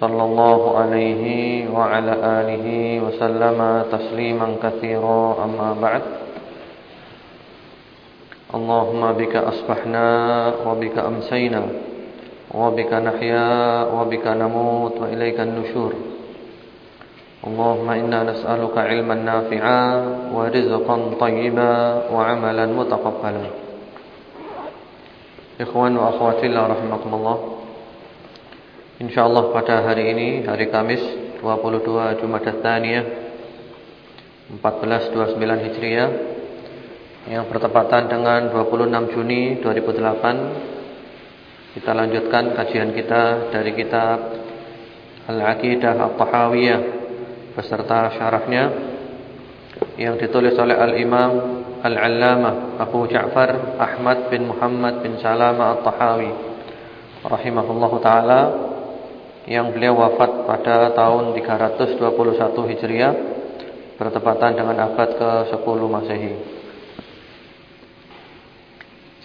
صلى الله عليه وعلى آله وسلم تسليما كثيرا أما بعد اللهم بك أصبحنا وبك أمسينا وبك نحيا وبك نموت وإليك النشور اللهم إنا نسألك علما نافعا ورزقا طيبا وعملا متقبلا إخوان وأخوات الله رحمكم الله InsyaAllah pada hari ini Hari Kamis 22 Jumadat Thaniyah 1429 Hijriah Yang bertepatan dengan 26 Juni 2008 Kita lanjutkan kajian kita Dari kitab Al-Aqidah Al-Tahawiyah Beserta syarahnya Yang ditulis oleh Al-Imam Al-Allamah Abu Ja'far Ahmad bin Muhammad bin Salama Al-Tahawi Rahimahullahu ta'ala yang beliau wafat pada tahun 321 Hijriah bertepatan dengan abad ke-10 Masehi.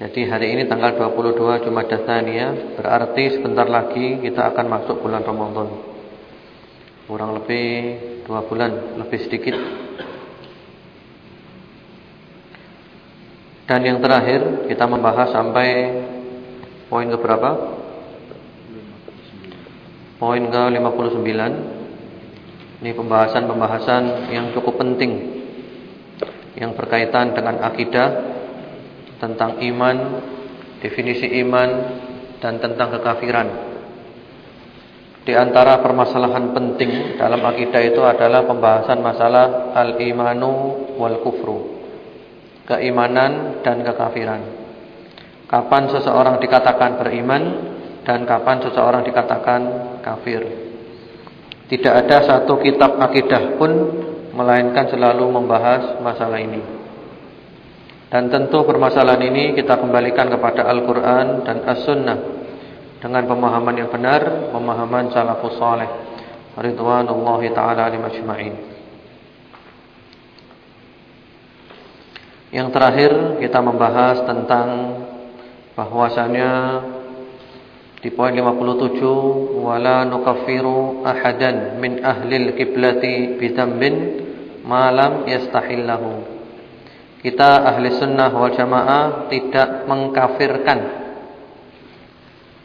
Jadi hari ini tanggal 22 Jumadah Tsaniyah berarti sebentar lagi kita akan masuk bulan Ramadan. Kurang lebih dua bulan, lebih sedikit. Dan yang terakhir kita membahas sampai poin ke berapa? Poin ke-59. Ini pembahasan-pembahasan yang cukup penting. Yang berkaitan dengan akidah Tentang iman Definisi iman Dan tentang kekafiran. Di antara permasalahan penting Dalam akidah itu adalah Pembahasan masalah Al-imanu wal-kufru Keimanan dan kekafiran. Kapan seseorang dikatakan beriman dan kapan seseorang dikatakan kafir. Tidak ada satu kitab akidah pun melainkan selalu membahas masalah ini. Dan tentu permasalahan ini kita kembalikan kepada Al-Qur'an dan As-Sunnah dengan pemahaman yang benar, pemahaman salafus saleh ridwanullahi taala alim Yang terakhir kita membahas tentang bahwasanya di poin 57 wala nukaffiru ahadan min ahlil kiblati bidambin malam yastahillahu. Kita ahli sunnah wal jamaah tidak mengkafirkan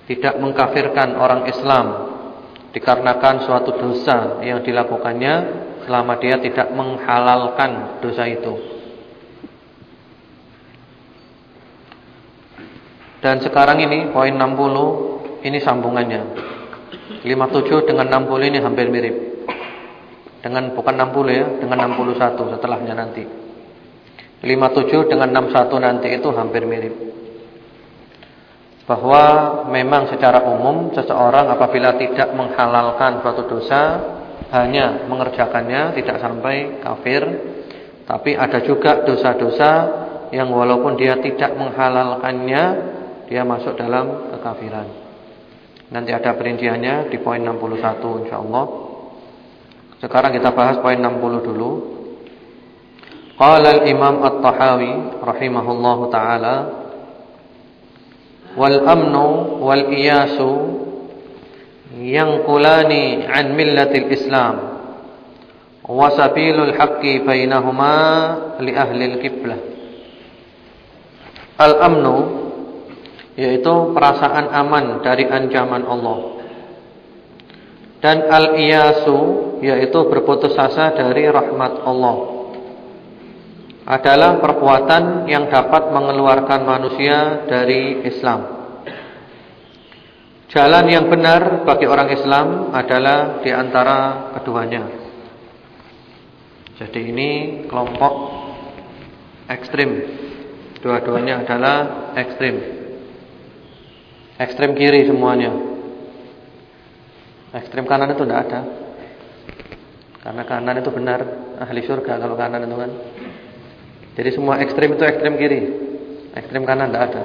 tidak mengkafirkan orang Islam dikarenakan suatu dosa yang dilakukannya selama dia tidak menghalalkan dosa itu. Dan sekarang ini poin 60 ini sambungannya. 57 dengan 60 ini hampir mirip. Dengan bukan 60 ya Dengan 61 setelahnya nanti. 57 dengan 61 nanti itu hampir mirip. Bahwa memang secara umum Seseorang apabila tidak menghalalkan suatu dosa Hanya mengerjakannya Tidak sampai kafir Tapi ada juga dosa-dosa Yang walaupun dia tidak menghalalkannya Dia masuk dalam kekafiran Nanti ada perinciannya di poin 61 insyaallah. Sekarang kita bahas poin 60 dulu. Qala al-Imam At-Tahawi rahimahullahu taala wal amnu wal iyasu yanqulani an millatil Islam wa sabilul haqqi bainahuma li ahli al-qiblah. Al-amnu yaitu perasaan aman dari ancaman Allah. Dan al-iyasu yaitu berputus asa dari rahmat Allah. Adalah perbuatan yang dapat mengeluarkan manusia dari Islam. Jalan yang benar bagi orang Islam adalah di antara keduanya. Jadi ini kelompok ekstrim. Dua-duanya adalah ekstrim. Ekstrem kiri semuanya Ekstrem kanan itu tidak ada. Karena kanan itu benar ahli surga kalau kanan itu kan. Jadi semua ekstrem itu ekstrem kiri. Ekstrem kanan tidak ada.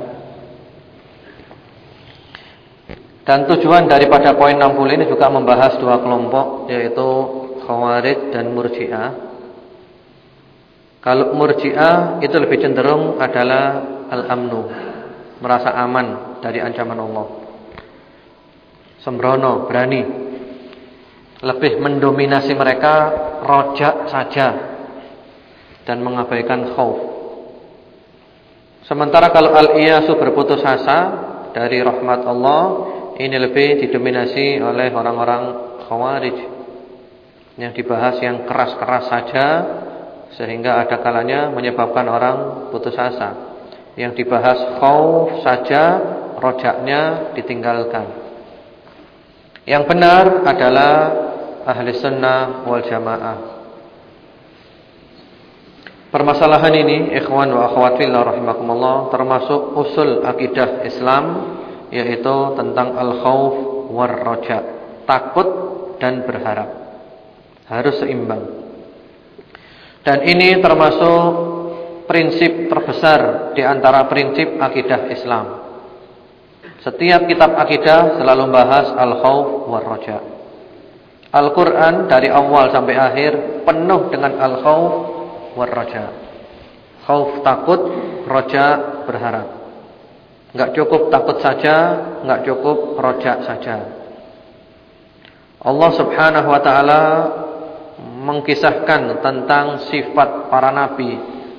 Dan tujuan daripada poin 60 ini juga membahas dua kelompok yaitu Khawarij dan Murji'ah. Kalau Murji'ah itu lebih cenderung adalah al-amnu, merasa aman dari ancaman Allah. Sembrono, berani. Lebih mendominasi mereka rojak saja dan mengabaikan khauf. Sementara kalau al-iyasu berputus asa dari rahmat Allah ini lebih didominasi oleh orang-orang khawarij yang dibahas yang keras-keras saja sehingga ada kalanya menyebabkan orang putus asa. Yang dibahas khauf saja rojaknya ditinggalkan. Yang benar adalah ahli sunnah wal jamaah. Permasalahan ini ikhwan wa akhwat fillah rahimakumullah termasuk usul akidah Islam yaitu tentang al-khauf war roja, takut dan berharap. Harus seimbang. Dan ini termasuk prinsip terbesar di antara prinsip akidah Islam. Setiap kitab akidah selalu membahas al-khauf war roja. Al-Quran dari awal sampai akhir penuh dengan al-khauf war roja. Khauf takut, roja berharap. Enggak cukup takut saja, enggak cukup rojak saja. Allah Subhanahu wa taala mengkisahkan tentang sifat para nabi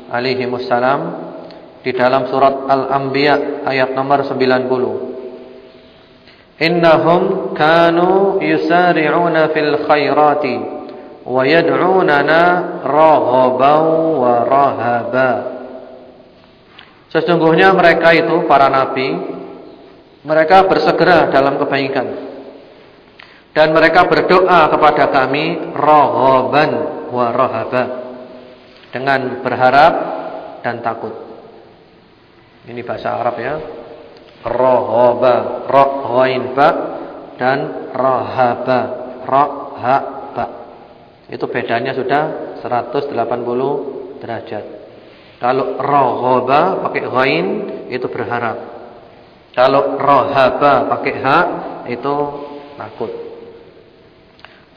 alaihi di dalam surat Al-Anbiya ayat nomor 90. Innahum kanu yusari'una fil khairati wa yad'unana raghaban wa rahaba. Sesungguhnya mereka itu para nabi mereka bersegera dalam kebaikan dan mereka berdoa kepada kami rohoban wa rohaba dengan berharap dan takut. Ini bahasa Arab ya. Rohoba, rohoin ba dan rohaba, rohaba. Itu bedanya sudah 180 derajat. Kalau rohoba pakai ghain itu berharap. Kalau rohaba pakai ha itu takut.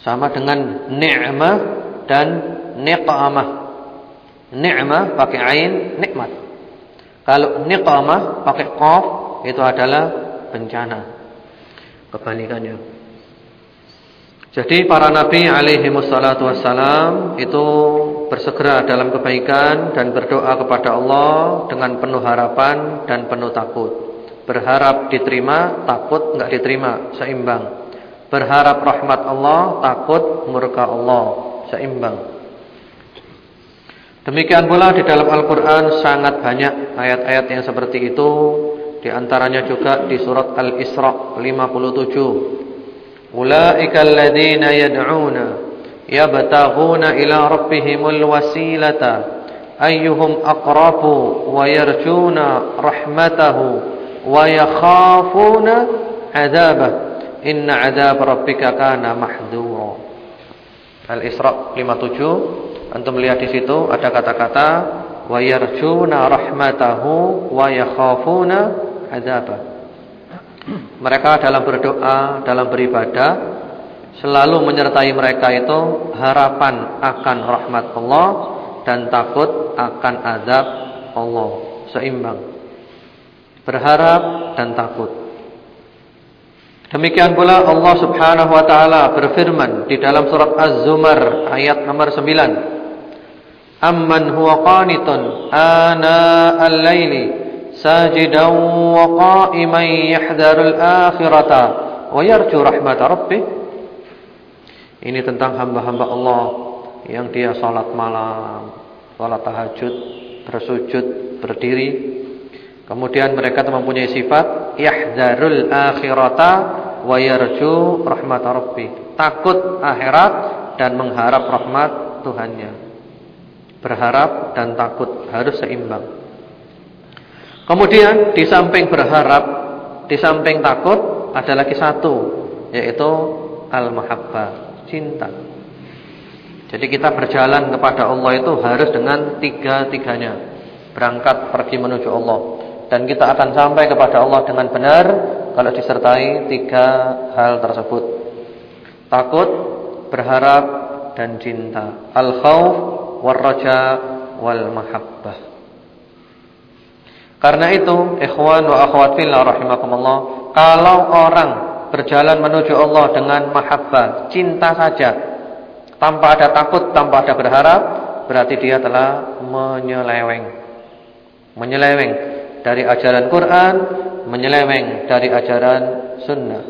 Sama dengan ni'mah dan niqamah. Ni'mah pakai ain nikmat. Kalau niqamah pakai qaf itu adalah bencana. Kebalikannya. Jadi para nabi alaihi wassalatu wassalam itu bersegera dalam kebaikan dan berdoa kepada Allah dengan penuh harapan dan penuh takut. Berharap diterima, takut enggak diterima, seimbang. Berharap rahmat Allah, takut murka Allah, seimbang. Demikian pula di dalam Al-Qur'an sangat banyak ayat-ayat yang seperti itu, di antaranya juga di surat Al-Isra 57. Ulaikal ladzina yad'una yabtaghuna ila rabbihimul wasilata ayyuhum aqrabu wa yarjuna rahmatahu wa yakhafuna 'adzabah. Inna 'adzab rabbika kana mahdhura. Al-Isra 57 antum lihat di situ ada kata-kata wa yarjuna rahmatahu wa yakhafuna adzabah mereka dalam berdoa, dalam beribadah selalu menyertai mereka itu harapan akan rahmat Allah dan takut akan azab Allah. Seimbang. Berharap dan takut. Demikian pula Allah Subhanahu wa taala berfirman di dalam surat Az-Zumar ayat nomor 9. Amman huwa qanitun ana al-laili ساجدا وقائما يحذر الآخرة ويرجو رحمة ربه Ini tentang hamba-hamba Allah yang dia salat malam, salat tahajud, bersujud, berdiri. Kemudian mereka mempunyai sifat yahdzarul akhirata wa yarju rahmat rabbi. Takut akhirat dan mengharap rahmat Tuhannya. Berharap dan takut harus seimbang. Kemudian di samping berharap, di samping takut ada lagi satu, yaitu al-mahabbah, cinta. Jadi kita berjalan kepada Allah itu harus dengan tiga-tiganya. Berangkat pergi menuju Allah dan kita akan sampai kepada Allah dengan benar kalau disertai tiga hal tersebut. Takut, berharap dan cinta. Al-khauf war-raja wal mahabbah. Karena itu, ikhwan wa akhwat fillah rahimakumullah, kalau orang berjalan menuju Allah dengan mahabbah, cinta saja, tanpa ada takut, tanpa ada berharap, berarti dia telah menyeleweng. Menyeleweng dari ajaran Quran, menyeleweng dari ajaran sunnah.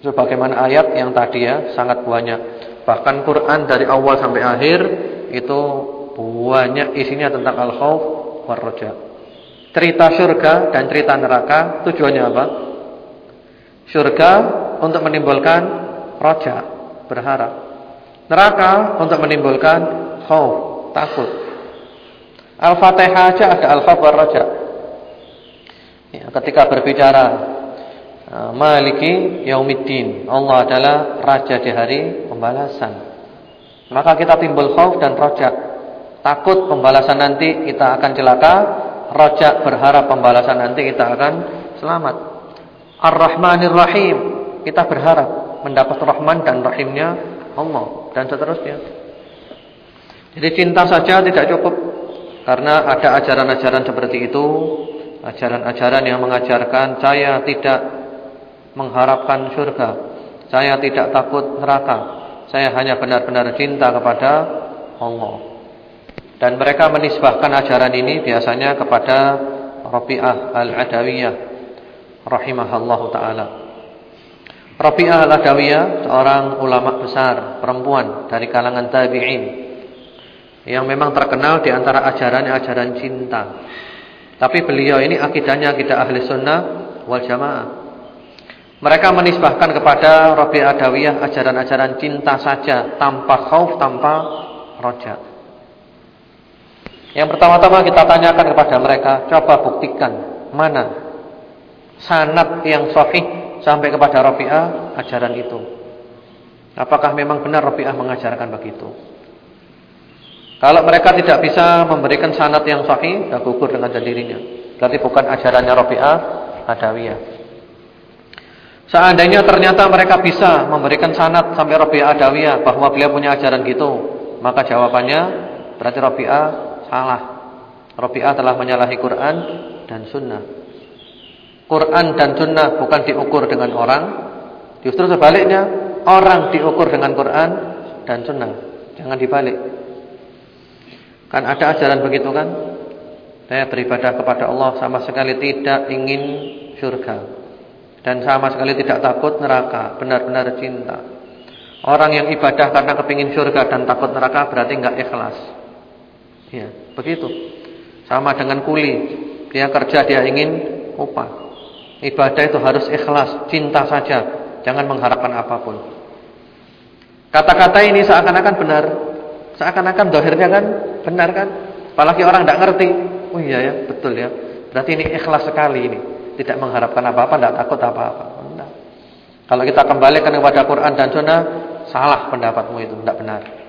Sebagaimana ayat yang tadi ya, sangat banyak. Bahkan Quran dari awal sampai akhir itu banyak isinya tentang al-khauf war Cerita surga dan cerita neraka tujuannya apa? Surga untuk menimbulkan roja, berharap. Neraka untuk menimbulkan khauf, takut. Al-Fatihah aja ada al-khauf war Ya, ketika berbicara uh, Maliki Yaumiddin, Allah adalah raja di hari pembalasan. Maka kita timbul khauf dan rojak. Takut pembalasan nanti kita akan celaka, rojak berharap pembalasan nanti kita akan selamat. Ar-Rahmanir Rahim, kita berharap mendapat rahman dan rahimnya Allah dan seterusnya. Jadi cinta saja tidak cukup karena ada ajaran-ajaran seperti itu, ajaran-ajaran yang mengajarkan saya tidak mengharapkan surga, saya tidak takut neraka, saya hanya benar-benar cinta kepada Allah. Dan mereka menisbahkan ajaran ini biasanya kepada Rabi'ah Al-Adawiyah rahimahallahu taala. Rabi'ah Al-Adawiyah seorang ulama besar perempuan dari kalangan tabi'in yang memang terkenal di antara ajarannya ajaran cinta. Tapi beliau ini akidahnya akidah ahli sunnah wal jamaah. Mereka menisbahkan kepada Rabi Adawiyah ajaran-ajaran cinta saja tanpa khauf, tanpa roja. Yang pertama-tama kita tanyakan kepada mereka, coba buktikan mana sanat yang sahih sampai kepada Rabi'ah ajaran itu. Apakah memang benar Rabi'ah mengajarkan begitu? Kalau mereka tidak bisa memberikan sanat yang sahih, sudah gugur dengan sendirinya. Berarti bukan ajarannya Rabi'ah Adawiyah. Seandainya ternyata mereka bisa memberikan sanat sampai Rabi'ah Adawiyah bahwa beliau punya ajaran gitu, maka jawabannya berarti Rabi'ah salah. Rabi'ah telah menyalahi Quran dan Sunnah. Quran dan Sunnah bukan diukur dengan orang, justru sebaliknya orang diukur dengan Quran dan Sunnah. Jangan dibalik. Kan ada ajaran begitu kan? Saya beribadah kepada Allah sama sekali tidak ingin surga. Dan sama sekali tidak takut neraka Benar-benar cinta Orang yang ibadah karena kepingin surga dan takut neraka Berarti enggak ikhlas Ya, begitu. Sama dengan kuli. Dia kerja, dia ingin upah. Ibadah itu harus ikhlas Cinta saja, jangan mengharapkan apa pun. Kata-kata ini seakan-akan benar. Seakan-akan dohirnya kan Benar kan? Apalagi orang tidak ngerti. Oh iya ya, betul ya. Berarti ini ikhlas sekali ini. Tidak mengharapkan apa-apa, tidak takut apa-apa. Kalau kita kembalikan kepada Quran dan Sunnah, salah pendapatmu itu, tidak benar.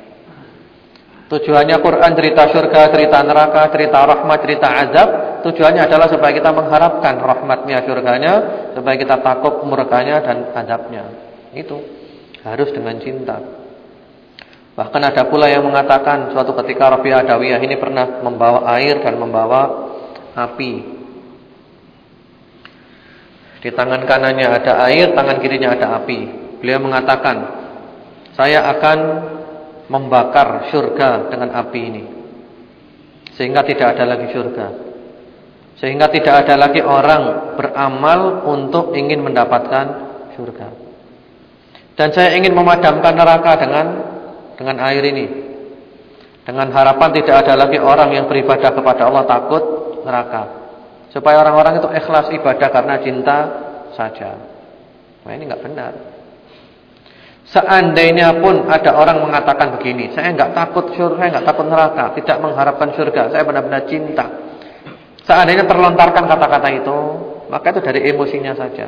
Tujuannya Quran cerita surga, cerita neraka, cerita rahmat, cerita azab. Tujuannya adalah supaya kita mengharapkan rahmatnya surganya, supaya kita takut murkanya dan azabnya. Itu harus dengan cinta. Bahkan ada pula yang mengatakan suatu ketika Rabi Adawiyah ini pernah membawa air dan membawa api di tangan kanannya ada air, tangan kirinya ada api. Beliau mengatakan, saya akan membakar surga dengan api ini. Sehingga tidak ada lagi surga. Sehingga tidak ada lagi orang beramal untuk ingin mendapatkan surga. Dan saya ingin memadamkan neraka dengan dengan air ini. Dengan harapan tidak ada lagi orang yang beribadah kepada Allah takut neraka. Supaya orang-orang itu ikhlas ibadah karena cinta saja. Nah ini enggak benar. Seandainya pun ada orang mengatakan begini, saya enggak takut surga, enggak takut neraka, tidak mengharapkan surga, saya benar-benar cinta. Seandainya terlontarkan kata-kata itu, maka itu dari emosinya saja.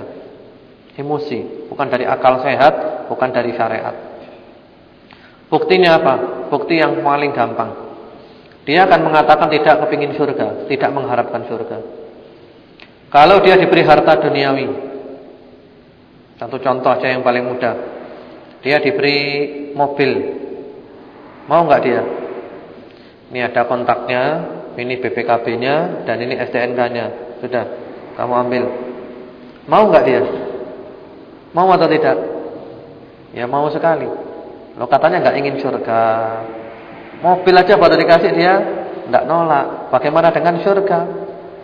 Emosi, bukan dari akal sehat, bukan dari syariat. Buktinya apa? Bukti yang paling gampang. Dia akan mengatakan tidak kepingin surga, tidak mengharapkan surga. Kalau dia diberi harta duniawi, satu contoh aja yang paling mudah, dia diberi mobil, mau nggak dia? Ini ada kontaknya, ini BPKB-nya, dan ini STNK-nya. Sudah, kamu ambil. Mau nggak dia? Mau atau tidak? Ya mau sekali. Lo katanya nggak ingin surga. Mobil aja baru dikasih dia nggak nolak. Bagaimana dengan surga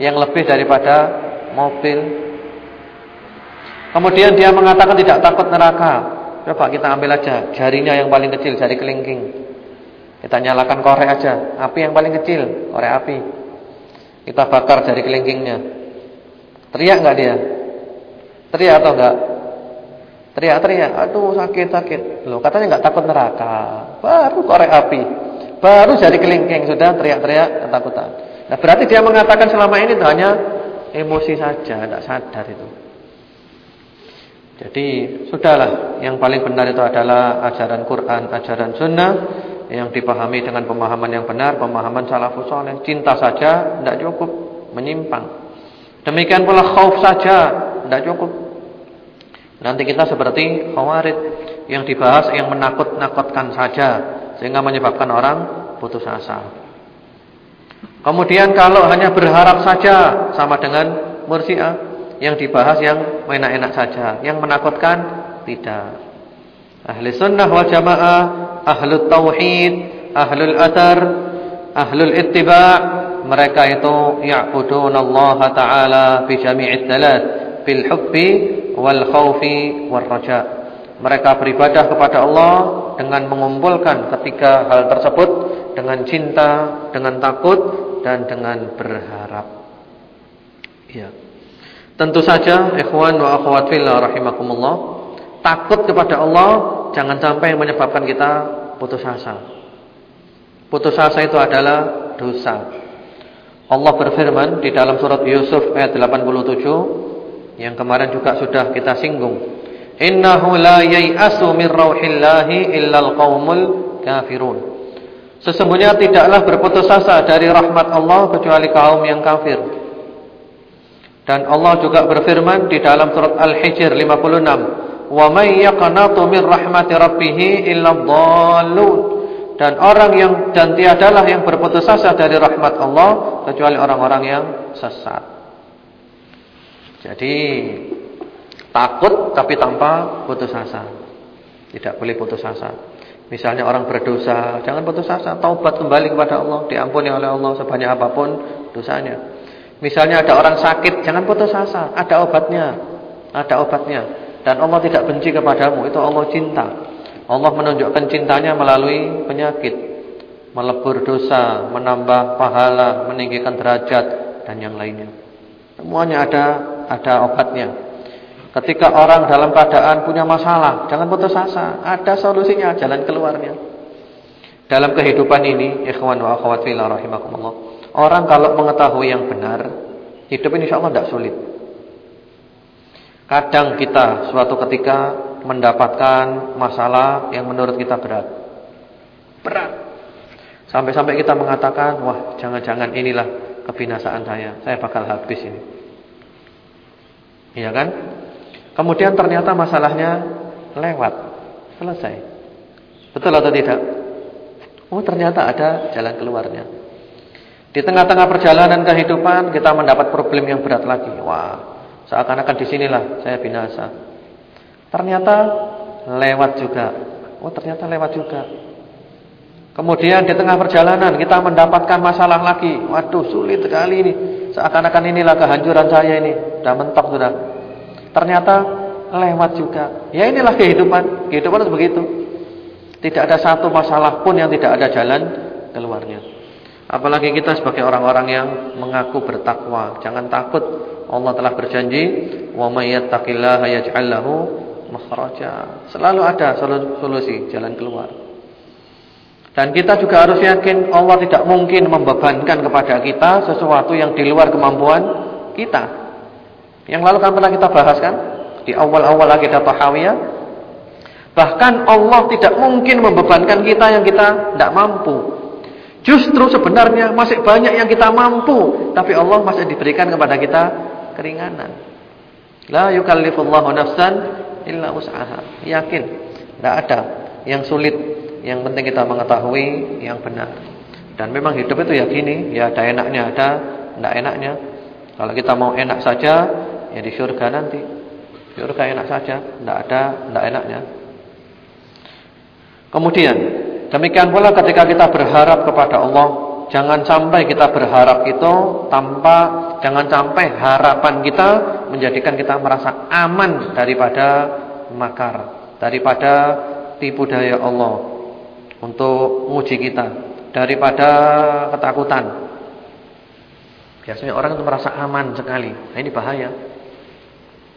yang lebih daripada mobil? Kemudian dia mengatakan tidak takut neraka. Coba kita ambil aja jarinya yang paling kecil, jari kelingking. Kita nyalakan korek aja, api yang paling kecil, korek api. Kita bakar jari kelingkingnya. Teriak nggak dia? Teriak atau enggak? Teriak-teriak, aduh sakit-sakit. Loh, katanya enggak takut neraka. Baru korek api. Baru jadi kelingking sudah teriak-teriak ketakutan. Nah, berarti dia mengatakan selama ini hanya emosi saja, tidak sadar itu. Jadi, sudahlah, yang paling benar itu adalah ajaran Quran, ajaran sunnah yang dipahami dengan pemahaman yang benar, pemahaman salafus saleh. Cinta saja tidak cukup, menyimpang. Demikian pula khauf saja tidak cukup. Nanti kita seperti khawarid yang dibahas yang menakut-nakutkan saja sehingga menyebabkan orang putus asa. Kemudian kalau hanya berharap saja sama dengan mursiah yang dibahas yang enak-enak saja, yang menakutkan tidak. Ahli sunnah wal jamaah, ahlu tauhid, ahlul athar, ahlul ittiba' mereka itu ya'budunallaha ta'ala bi jami'id dalat bil hubbi wal khaufi wal raja. Mereka beribadah kepada Allah dengan mengumpulkan ketiga hal tersebut dengan cinta, dengan takut dan dengan berharap. Ya. Tentu saja ikhwan wa akhwat fillah rahimakumullah, takut kepada Allah jangan sampai menyebabkan kita putus asa. Putus asa itu adalah dosa. Allah berfirman di dalam surat Yusuf ayat 87 yang kemarin juga sudah kita singgung. Innahu la yai'asu min rauhillahi illal qaumul kafirun. Sesungguhnya tidaklah berputus asa dari rahmat Allah kecuali kaum yang kafir. Dan Allah juga berfirman di dalam surat Al-Hijr 56, "Wa may yaqnatu min rahmati rabbih illa dhallun." Dan orang yang dan tiadalah yang berputus asa dari rahmat Allah kecuali orang-orang yang sesat. Jadi takut tapi tanpa putus asa. Tidak boleh putus asa. Misalnya orang berdosa, jangan putus asa, taubat kembali kepada Allah, diampuni oleh Allah sebanyak apa pun dosanya. Misalnya ada orang sakit, jangan putus asa, ada obatnya. Ada obatnya. Dan Allah tidak benci kepadamu, itu Allah cinta. Allah menunjukkan cintanya melalui penyakit, melebur dosa, menambah pahala, meninggikan derajat dan yang lainnya. Semuanya ada ada obatnya. Ketika orang dalam keadaan punya masalah, jangan putus asa, ada solusinya, jalan keluarnya. Dalam kehidupan ini, ikhwan wa akhwat fillah rahimakumullah. Orang kalau mengetahui yang benar, hidup ini insyaallah tidak sulit. Kadang kita suatu ketika mendapatkan masalah yang menurut kita berat. Berat. Sampai-sampai kita mengatakan, wah jangan-jangan inilah kebinasaan saya. Saya bakal habis ini. Iya kan? Kemudian ternyata masalahnya lewat, selesai. Betul atau tidak? Oh, ternyata ada jalan keluarnya. Di tengah-tengah perjalanan kehidupan kita mendapat problem yang berat lagi. Wah, seakan-akan di sinilah saya binasa. Ternyata lewat juga. Oh, ternyata lewat juga. Kemudian di tengah perjalanan kita mendapatkan masalah lagi. Waduh, sulit sekali ini. Seakan-akan inilah kehancuran saya ini. Sudah mentok sudah. Ternyata lewat juga. Ya inilah kehidupan. Kehidupan itu begitu. Tidak ada satu masalah pun yang tidak ada jalan keluarnya. Apalagi kita sebagai orang-orang yang mengaku bertakwa. Jangan takut. Allah telah berjanji, "Wa may yaj'al lahu makhraja." Selalu ada solusi, jalan keluar. Dan kita juga harus yakin Allah tidak mungkin membebankan kepada kita sesuatu yang di luar kemampuan kita. Yang lalu kan pernah kita bahas kan? di awal-awal akidah tahawiyah bahkan Allah tidak mungkin membebankan kita yang kita tidak mampu. Justru sebenarnya masih banyak yang kita mampu, tapi Allah masih diberikan kepada kita keringanan. La yukallifullahu nafsan illa usaha. Yakin, tidak ada yang sulit. Yang penting kita mengetahui yang benar. Dan memang hidup itu ya gini, ya ada enaknya, ada tidak enaknya. Kalau kita mau enak saja, ya di surga nanti. Surga enak saja, tidak ada tidak enaknya. Kemudian, demikian pula ketika kita berharap kepada Allah, jangan sampai kita berharap itu tanpa jangan sampai harapan kita menjadikan kita merasa aman daripada makar, daripada tipu daya Allah untuk menguji kita, daripada ketakutan. Biasanya orang itu merasa aman sekali. Nah, ini bahaya.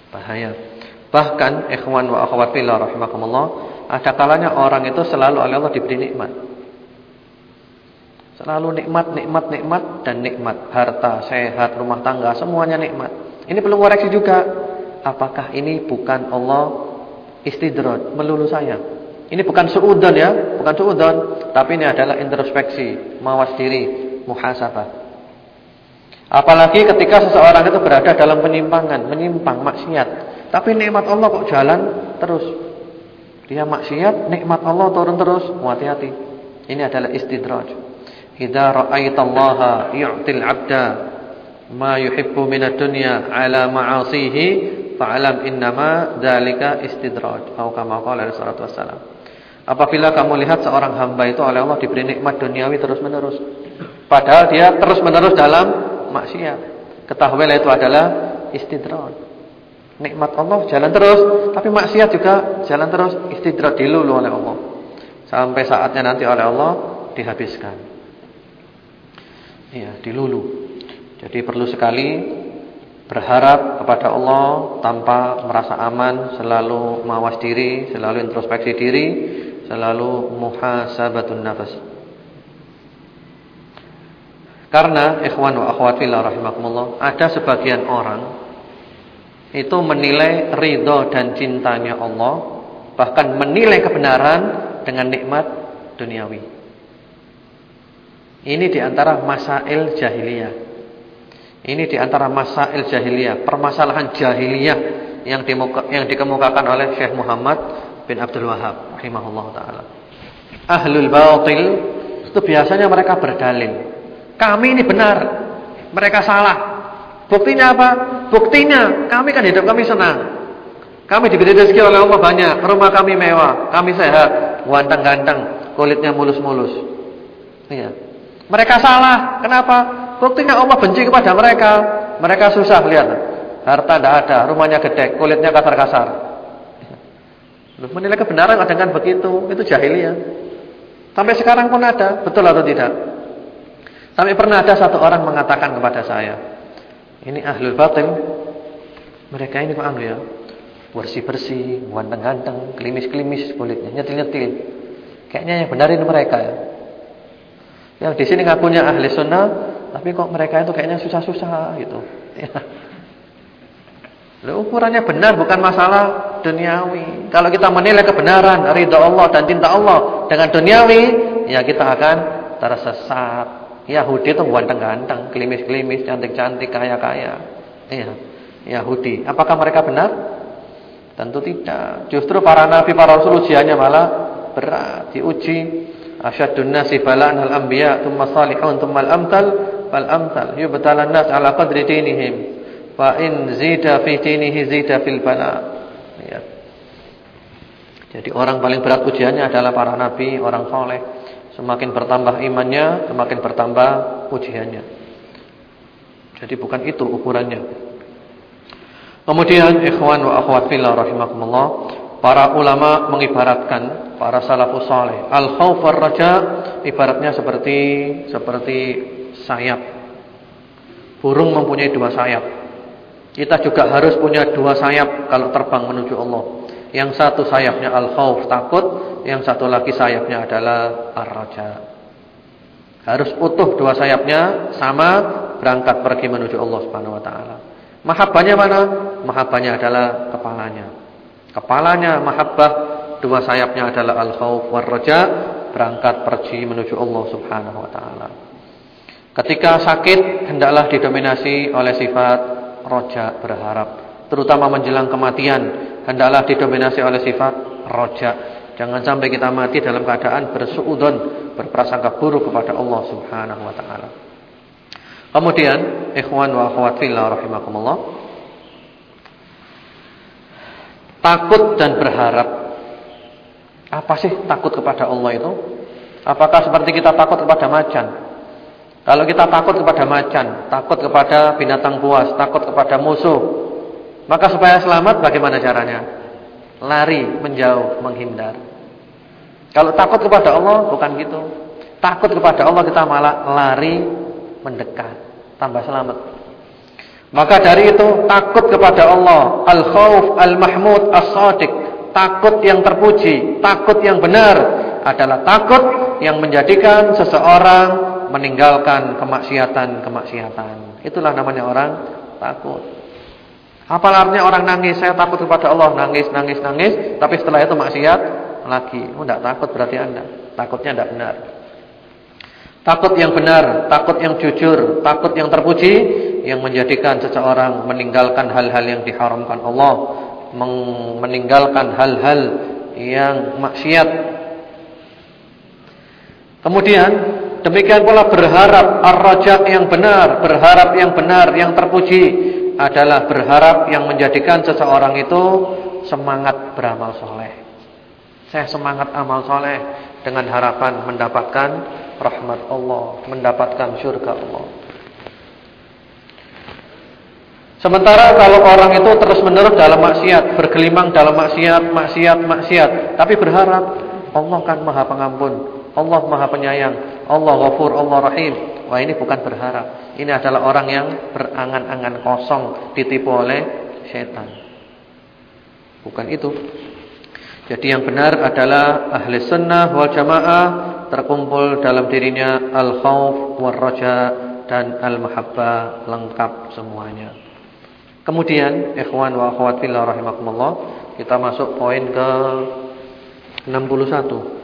Bahaya. Bahkan ikhwan wa akhwat fillah rahimakumullah, ada kalanya orang itu selalu oleh Allah diberi nikmat. Selalu nikmat, nikmat, nikmat dan nikmat. Harta, sehat, rumah tangga, semuanya nikmat. Ini perlu koreksi juga. Apakah ini bukan Allah istidraj, melulu saya? Ini bukan suudon ya, bukan suudon, tapi ini adalah introspeksi, mawas diri, muhasabah. Apalagi ketika seseorang itu berada dalam penyimpangan, menyimpang maksiat. Tapi nikmat Allah kok jalan terus. Dia maksiat, nikmat Allah turun terus. Hati-hati. Ini adalah istidraj. Idza ra'aitallaha yu'til 'abda ma yuhibbu minad dunya 'ala ma'asihi fa'alam innama dzalika istidraj. Atau kama qala sallallahu wasallam. Apabila kamu lihat seorang hamba itu oleh Allah diberi nikmat duniawi terus-menerus, padahal dia terus-menerus dalam maksiat. Ketahuilah itu adalah istidrat. Nikmat Allah jalan terus, tapi maksiat juga jalan terus, istidrat dilulu oleh Allah. Sampai saatnya nanti oleh Allah dihabiskan. Iya, dilulu. Jadi perlu sekali berharap kepada Allah tanpa merasa aman, selalu mawas diri, selalu introspeksi diri, selalu muhasabatun nafas. Karena ikhwan wa akhwat fillah rahimakumullah, ada sebagian orang itu menilai ridho dan cintanya Allah, bahkan menilai kebenaran dengan nikmat duniawi. Ini di antara masail jahiliyah. Ini di antara masail jahiliyah, permasalahan jahiliyah yang yang dikemukakan oleh Syekh Muhammad bin Abdul Wahab rahimahullah taala. Ahlul batil itu biasanya mereka berdalil kami ini benar, mereka salah. Buktinya apa? Buktinya kami kan hidup kami senang. Kami diberi rezeki oleh Allah banyak, rumah kami mewah, kami sehat, ganteng-ganteng, kulitnya mulus-mulus. Iya. Mereka salah. Kenapa? Buktinya Allah benci kepada mereka. Mereka susah lihat. Harta tidak ada, rumahnya gede, kulitnya kasar-kasar. Menilai kebenaran dengan begitu, itu jahiliyah. Sampai sekarang pun ada, betul atau tidak? Sampai pernah ada satu orang mengatakan kepada saya, ini ahlul batin, mereka ini kok anu ya, bersih-bersih, ganteng-ganteng, kelimis-kelimis kulitnya, nyetil-nyetil. Kayaknya yang benar ini mereka ya. Yang di sini ngakunya ahli sunnah, tapi kok mereka itu kayaknya susah-susah gitu. Ya. Ukurannya benar bukan masalah duniawi. Kalau kita menilai kebenaran, ridha Allah dan cinta Allah dengan duniawi, ya kita akan tersesat. Yahudi itu ganteng-ganteng, klimis-klimis, cantik-cantik, kaya-kaya. Iya, Yahudi. Apakah mereka benar? Tentu tidak. Justru para nabi, para rasul ujiannya malah berat, diuji. Asyadun nasi bala'an al-anbiya, thumma salihun, thumma al-amtal, fal-amtal. Yubtalan nas ala qadri dinihim. Fa in zida fi dinihi zida fil bala. Ya. Jadi orang paling berat ujiannya adalah para nabi, orang soleh. Semakin bertambah imannya, semakin bertambah ujiannya. Jadi bukan itu ukurannya. Kemudian ikhwan wa akhwat fillah rahimakumullah, para ulama mengibaratkan para salafus saleh, al khauf war raja ibaratnya seperti seperti sayap. Burung mempunyai dua sayap. Kita juga harus punya dua sayap kalau terbang menuju Allah. Yang satu sayapnya al khauf takut, yang satu lagi sayapnya adalah ar-raja. Harus utuh dua sayapnya sama berangkat pergi menuju Allah Subhanahu wa taala. Mahabbahnya mana? mahabbahnya adalah kepalanya. Kepalanya mahabbah, dua sayapnya adalah al-khauf war raja, berangkat pergi menuju Allah Subhanahu wa taala. Ketika sakit hendaklah didominasi oleh sifat roja berharap, terutama menjelang kematian hendaklah didominasi oleh sifat roja. Jangan sampai kita mati dalam keadaan bersuudon, berprasangka buruk kepada Allah Subhanahu wa taala. Kemudian, ikhwan wa akhwat fillah. Takut dan berharap. Apa sih takut kepada Allah itu? Apakah seperti kita takut kepada macan? Kalau kita takut kepada macan, takut kepada binatang buas, takut kepada musuh, maka supaya selamat bagaimana caranya? Lari, menjauh, menghindar. Kalau takut kepada Allah bukan gitu. Takut kepada Allah kita malah lari, mendekat, tambah selamat. Maka dari itu takut kepada Allah, al-khauf al-mahmud as-sadiq, takut yang terpuji, takut yang benar adalah takut yang menjadikan seseorang meninggalkan kemaksiatan-kemaksiatan. Itulah namanya orang takut. Apa artinya orang nangis? Saya takut kepada Allah, nangis, nangis, nangis, tapi setelah itu maksiat lagi. Oh, tidak takut berarti Anda. Takutnya tidak benar. Takut yang benar, takut yang jujur, takut yang terpuji yang menjadikan seseorang meninggalkan hal-hal yang diharamkan Allah, meninggalkan hal-hal yang maksiat. Kemudian demikian pula berharap ar-raja yang benar, berharap yang benar, yang terpuji adalah berharap yang menjadikan seseorang itu semangat beramal soleh. Saya semangat amal soleh dengan harapan mendapatkan rahmat Allah, mendapatkan surga Allah. Sementara kalau orang itu terus-menerus dalam maksiat, bergelimang dalam maksiat, maksiat, maksiat, tapi berharap Allah kan Maha Pengampun, Allah Maha Penyayang, Allah Ghafur, Allah Rahim. Wah, ini bukan berharap. Ini adalah orang yang berangan-angan kosong, ditipu oleh setan. Bukan itu. Jadi yang benar adalah ahli sunnah wal jamaah terkumpul dalam dirinya al-khauf war raja dan al-mahabbah lengkap semuanya. Kemudian ikhwan wa akhwat fillah rahimakumullah, kita masuk poin ke 61.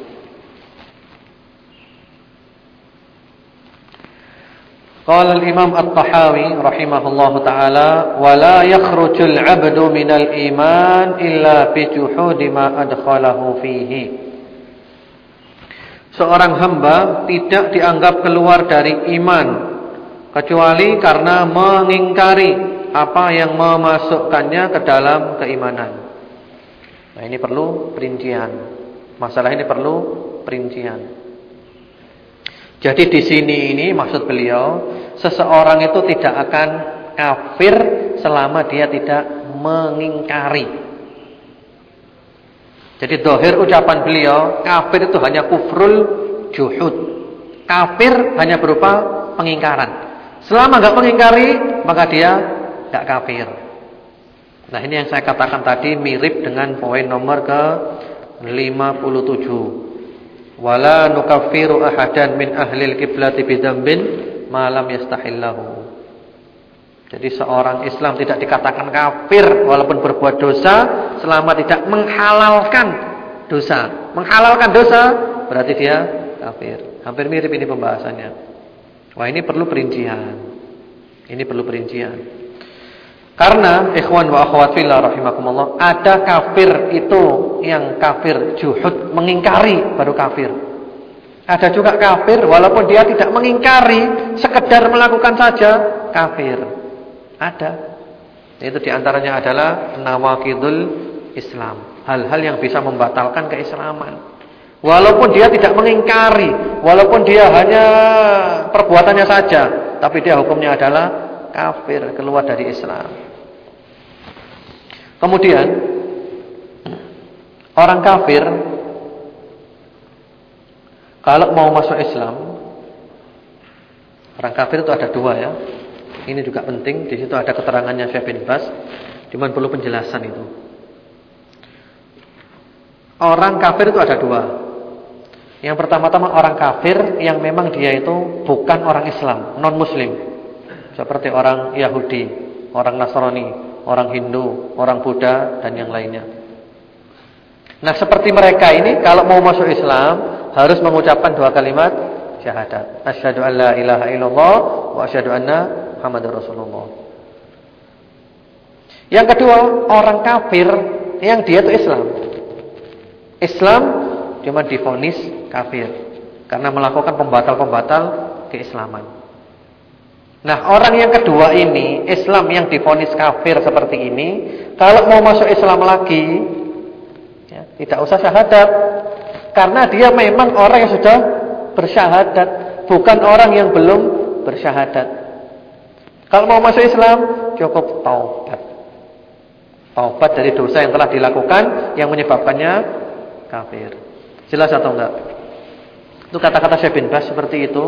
Al-Imam At-Tahawi rahimahullahu taala wa la yakhrujul 'abdu minal iman illa bi juhudi ma adkhalahu fihi seorang hamba tidak dianggap keluar dari iman kecuali karena mengingkari apa yang memasukkannya ke dalam keimanan. Nah, ini perlu perincian. Masalah ini perlu perincian. Jadi di sini ini maksud beliau, seseorang itu tidak akan kafir selama dia tidak mengingkari jadi dohir ucapan beliau kafir itu hanya kufrul juhud. Kafir hanya berupa pengingkaran. Selama nggak mengingkari maka dia nggak kafir. Nah ini yang saya katakan tadi mirip dengan poin nomor ke 57. Wala nukaffiru ahadan min ahlil kiblati bidambin malam yastahillahu. Jadi seorang Islam tidak dikatakan kafir walaupun berbuat dosa selama tidak menghalalkan dosa. Menghalalkan dosa berarti dia kafir. Hampir mirip ini pembahasannya. Wah, ini perlu perincian. Ini perlu perincian. Karena ikhwan wa akhwat fillah rahimakumullah, ada kafir itu yang kafir juhud, mengingkari baru kafir. Ada juga kafir walaupun dia tidak mengingkari, sekedar melakukan saja kafir. Ada. Itu di antaranya adalah nawakidul Islam. Hal-hal yang bisa membatalkan keislaman. Walaupun dia tidak mengingkari, walaupun dia hanya perbuatannya saja, tapi dia hukumnya adalah kafir, keluar dari Islam. Kemudian orang kafir kalau mau masuk Islam, orang kafir itu ada dua ya. Ini juga penting. Di situ ada keterangannya Syekh bin Bas. Cuman perlu penjelasan itu. Orang kafir itu ada dua. Yang pertama-tama orang kafir yang memang dia itu bukan orang Islam, non Muslim. Seperti orang Yahudi, orang Nasrani, orang Hindu, orang Buddha dan yang lainnya. Nah, seperti mereka ini kalau mau masuk Islam harus mengucapkan dua kalimat syahadat. Asyhadu an la ilaha illallah wa asyhadu anna Muhammadar Rasulullah. Yang kedua, orang kafir yang dia itu Islam. Islam cuma difonis kafir karena melakukan pembatal-pembatal keislaman. Nah, orang yang kedua ini, Islam yang difonis kafir seperti ini, kalau mau masuk Islam lagi, ya, tidak usah syahadat. Karena dia memang orang yang sudah bersyahadat, bukan orang yang belum bersyahadat. Kalau mau masuk Islam, cukup taubat. Taubat dari dosa yang telah dilakukan yang menyebabkannya kafir. Jelas atau enggak? Itu kata-kata Syekh bin Bas seperti itu,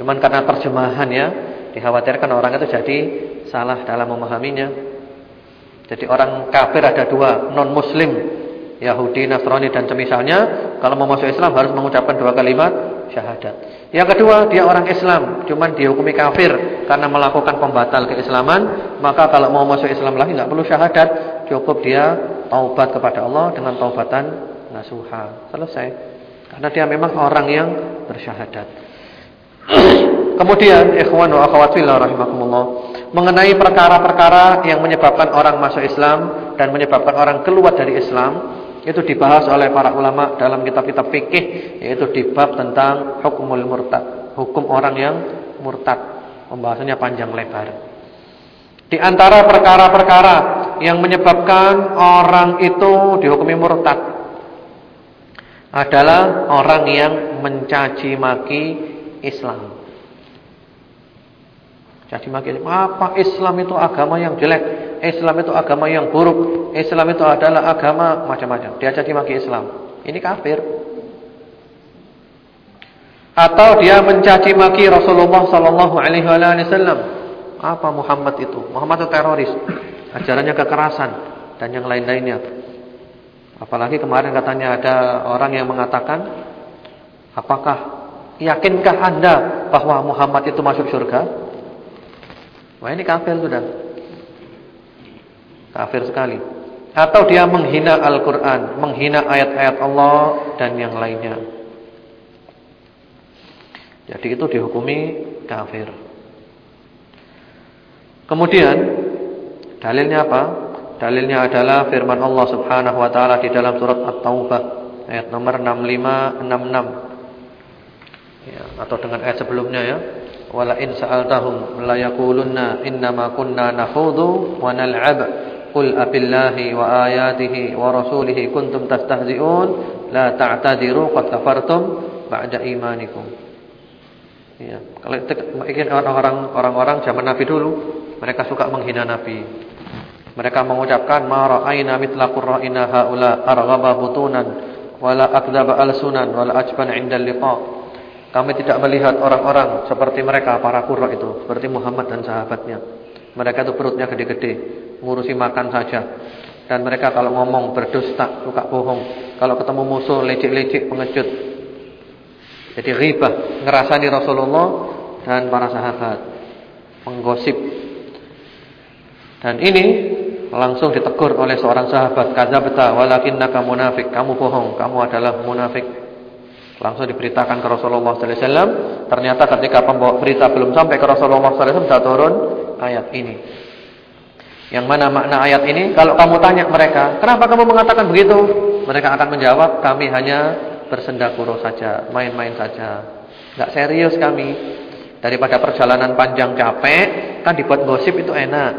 cuman karena terjemahan ya, dikhawatirkan orang itu jadi salah dalam memahaminya. Jadi orang kafir ada dua, non muslim, Yahudi, Nasrani dan semisalnya, kalau mau masuk Islam harus mengucapkan dua kalimat syahadat. Yang kedua, dia orang Islam, cuman dihukumi kafir karena melakukan pembatal keislaman, maka kalau mau masuk Islam lagi nggak perlu syahadat, cukup dia taubat kepada Allah dengan taubatan nasuha. Selesai. Karena dia memang orang yang bersyahadat. Kemudian ikhwan wa akhwat fillah rahimakumullah, mengenai perkara-perkara yang menyebabkan orang masuk Islam dan menyebabkan orang keluar dari Islam, itu dibahas oleh para ulama dalam kitab-kitab fikih yaitu di bab tentang hukumul murtad, hukum orang yang murtad. Pembahasannya panjang lebar. Di antara perkara-perkara yang menyebabkan orang itu dihukumi murtad adalah orang yang mencaci maki Islam. Caci maki apa Islam itu agama yang jelek. Islam itu agama yang buruk, Islam itu adalah agama macam-macam. Dia jadi maki Islam. Ini kafir. Atau dia mencaci maki Rasulullah sallallahu alaihi wasallam. Apa Muhammad itu? Muhammad itu teroris. Ajarannya kekerasan dan yang lain-lainnya. Apalagi kemarin katanya ada orang yang mengatakan, "Apakah yakinkah Anda bahwa Muhammad itu masuk surga?" Wah, ini kafir sudah. Kafir sekali. Atau dia menghina Al-Quran, menghina ayat-ayat Allah dan yang lainnya. Jadi itu dihukumi kafir. Kemudian dalilnya apa? Dalilnya adalah firman Allah Subhanahu wa taala di dalam surat At-Taubah ayat nomor 65 66. Ya, atau dengan ayat sebelumnya ya. Wala in sa'altahum la yaqulunna innama kunna nakhudu wa nal'ab Qul abillahi wa ayatihi wa rasulihi kuntum tastahzi'un la ta'tadiru qad kafartum ba'da imanikum. Ya, kalau ingin orang-orang orang-orang zaman Nabi dulu, mereka suka menghina Nabi. Mereka mengucapkan ma ra'ayna mithla qurra'ina haula arghaba butunan wala akdzaba alsunan wala ajban 'inda liqa. Kami tidak melihat orang-orang seperti mereka para qurra itu, seperti Muhammad dan sahabatnya. Mereka itu perutnya gede-gede, ngurusi makan saja. Dan mereka kalau ngomong berdusta, suka bohong. Kalau ketemu musuh lecek-lecek, pengecut. Jadi ghibah, ngerasani Rasulullah dan para sahabat. Menggosip. Dan ini langsung ditegur oleh seorang sahabat, "Kadzabta walakinnaka munafik." Kamu bohong, kamu adalah munafik. Langsung diberitakan ke Rasulullah sallallahu alaihi wasallam. Ternyata ketika pembawa berita belum sampai ke Rasulullah sallallahu alaihi wasallam sudah turun ayat ini. Yang mana makna ayat ini? Kalau kamu tanya mereka, kenapa kamu mengatakan begitu? Mereka akan menjawab, kami hanya bersendakuro saja, main-main saja. Enggak serius kami. Daripada perjalanan panjang capek, kan dibuat gosip itu enak.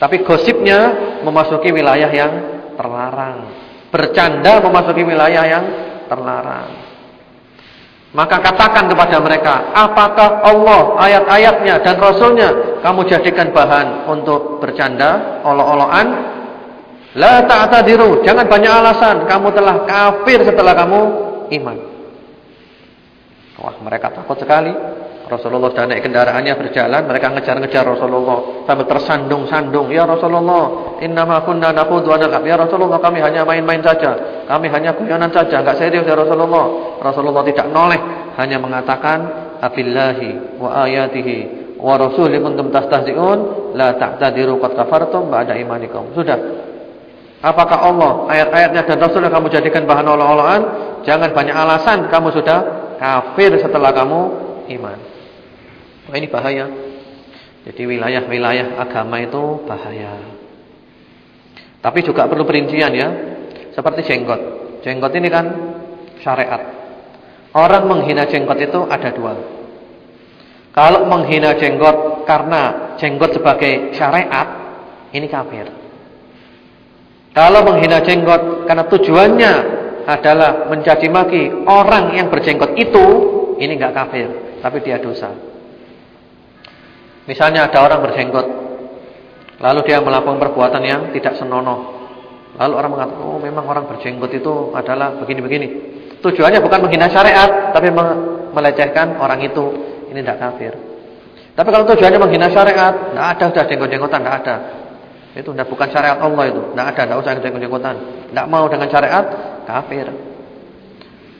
Tapi gosipnya memasuki wilayah yang terlarang. Bercanda memasuki wilayah yang terlarang. Maka katakan kepada mereka, apakah Allah, ayat-ayatnya dan Rasulnya kamu jadikan bahan untuk bercanda, olok-olokan? La ta'tadiru, jangan banyak alasan, kamu telah kafir setelah kamu iman. Wah, mereka takut sekali. Rasulullah sudah naik kendaraannya berjalan, mereka ngejar-ngejar Rasulullah sambil tersandung-sandung. Ya Rasulullah, innama kunna nakhudhu wa. Ya Rasulullah, kami hanya main-main saja. Kami hanya guyonan saja, enggak serius ya Rasulullah. Rasulullah tidak noleh, hanya mengatakan abillahi wa ayatihi wa rasuli kuntum tastahzi'un la ta'tadiru qad kafartum ba'da imanikum. Sudah. Apakah Allah ayat-ayatnya dan Rasul yang kamu jadikan bahan olah-olahan? Jangan banyak alasan kamu sudah kafir setelah kamu iman. Wah, ini bahaya. Jadi wilayah-wilayah agama itu bahaya. Tapi juga perlu perincian ya. Seperti jenggot. Jenggot ini kan syariat. Orang menghina jenggot itu ada dua. Kalau menghina jenggot karena jenggot sebagai syariat, ini kafir. Kalau menghina jenggot karena tujuannya adalah mencaci maki orang yang berjenggot itu, ini enggak kafir, tapi dia dosa. Misalnya ada orang berjenggot, lalu dia melakukan perbuatan yang tidak senonoh. Lalu orang mengatakan, oh memang orang berjenggot itu adalah begini-begini. Tujuannya bukan menghina syariat, tapi melecehkan orang itu. Ini tidak kafir. Tapi kalau tujuannya menghina syariat, tidak ada sudah jenggot-jenggotan, tidak ada. Itu tidak bukan syariat Allah itu. Tidak ada, tidak usah jenggot-jenggotan. Tidak mau dengan syariat, kafir.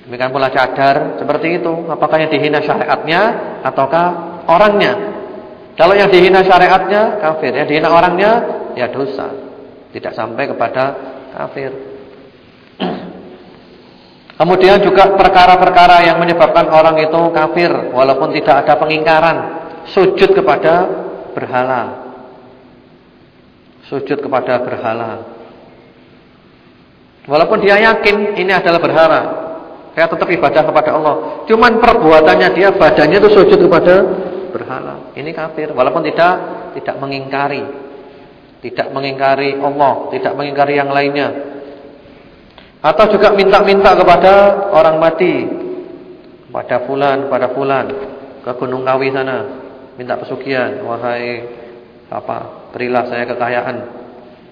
Demikian pula cadar seperti itu. Apakah yang dihina syariatnya ataukah orangnya? Kalau yang dihina syariatnya kafir, yang dihina orangnya ya dosa. Tidak sampai kepada kafir. Kemudian juga perkara-perkara yang menyebabkan orang itu kafir walaupun tidak ada pengingkaran, sujud kepada berhala sujud kepada berhala. Walaupun dia yakin ini adalah berhala, dia tetap ibadah kepada Allah. Cuman perbuatannya dia badannya itu sujud kepada berhala. Ini kafir walaupun tidak tidak mengingkari. Tidak mengingkari Allah, tidak mengingkari yang lainnya. Atau juga minta-minta kepada orang mati. Kepada fulan, kepada fulan ke Gunung Kawi sana, minta pesugihan, wahai apa berilah saya kekayaan.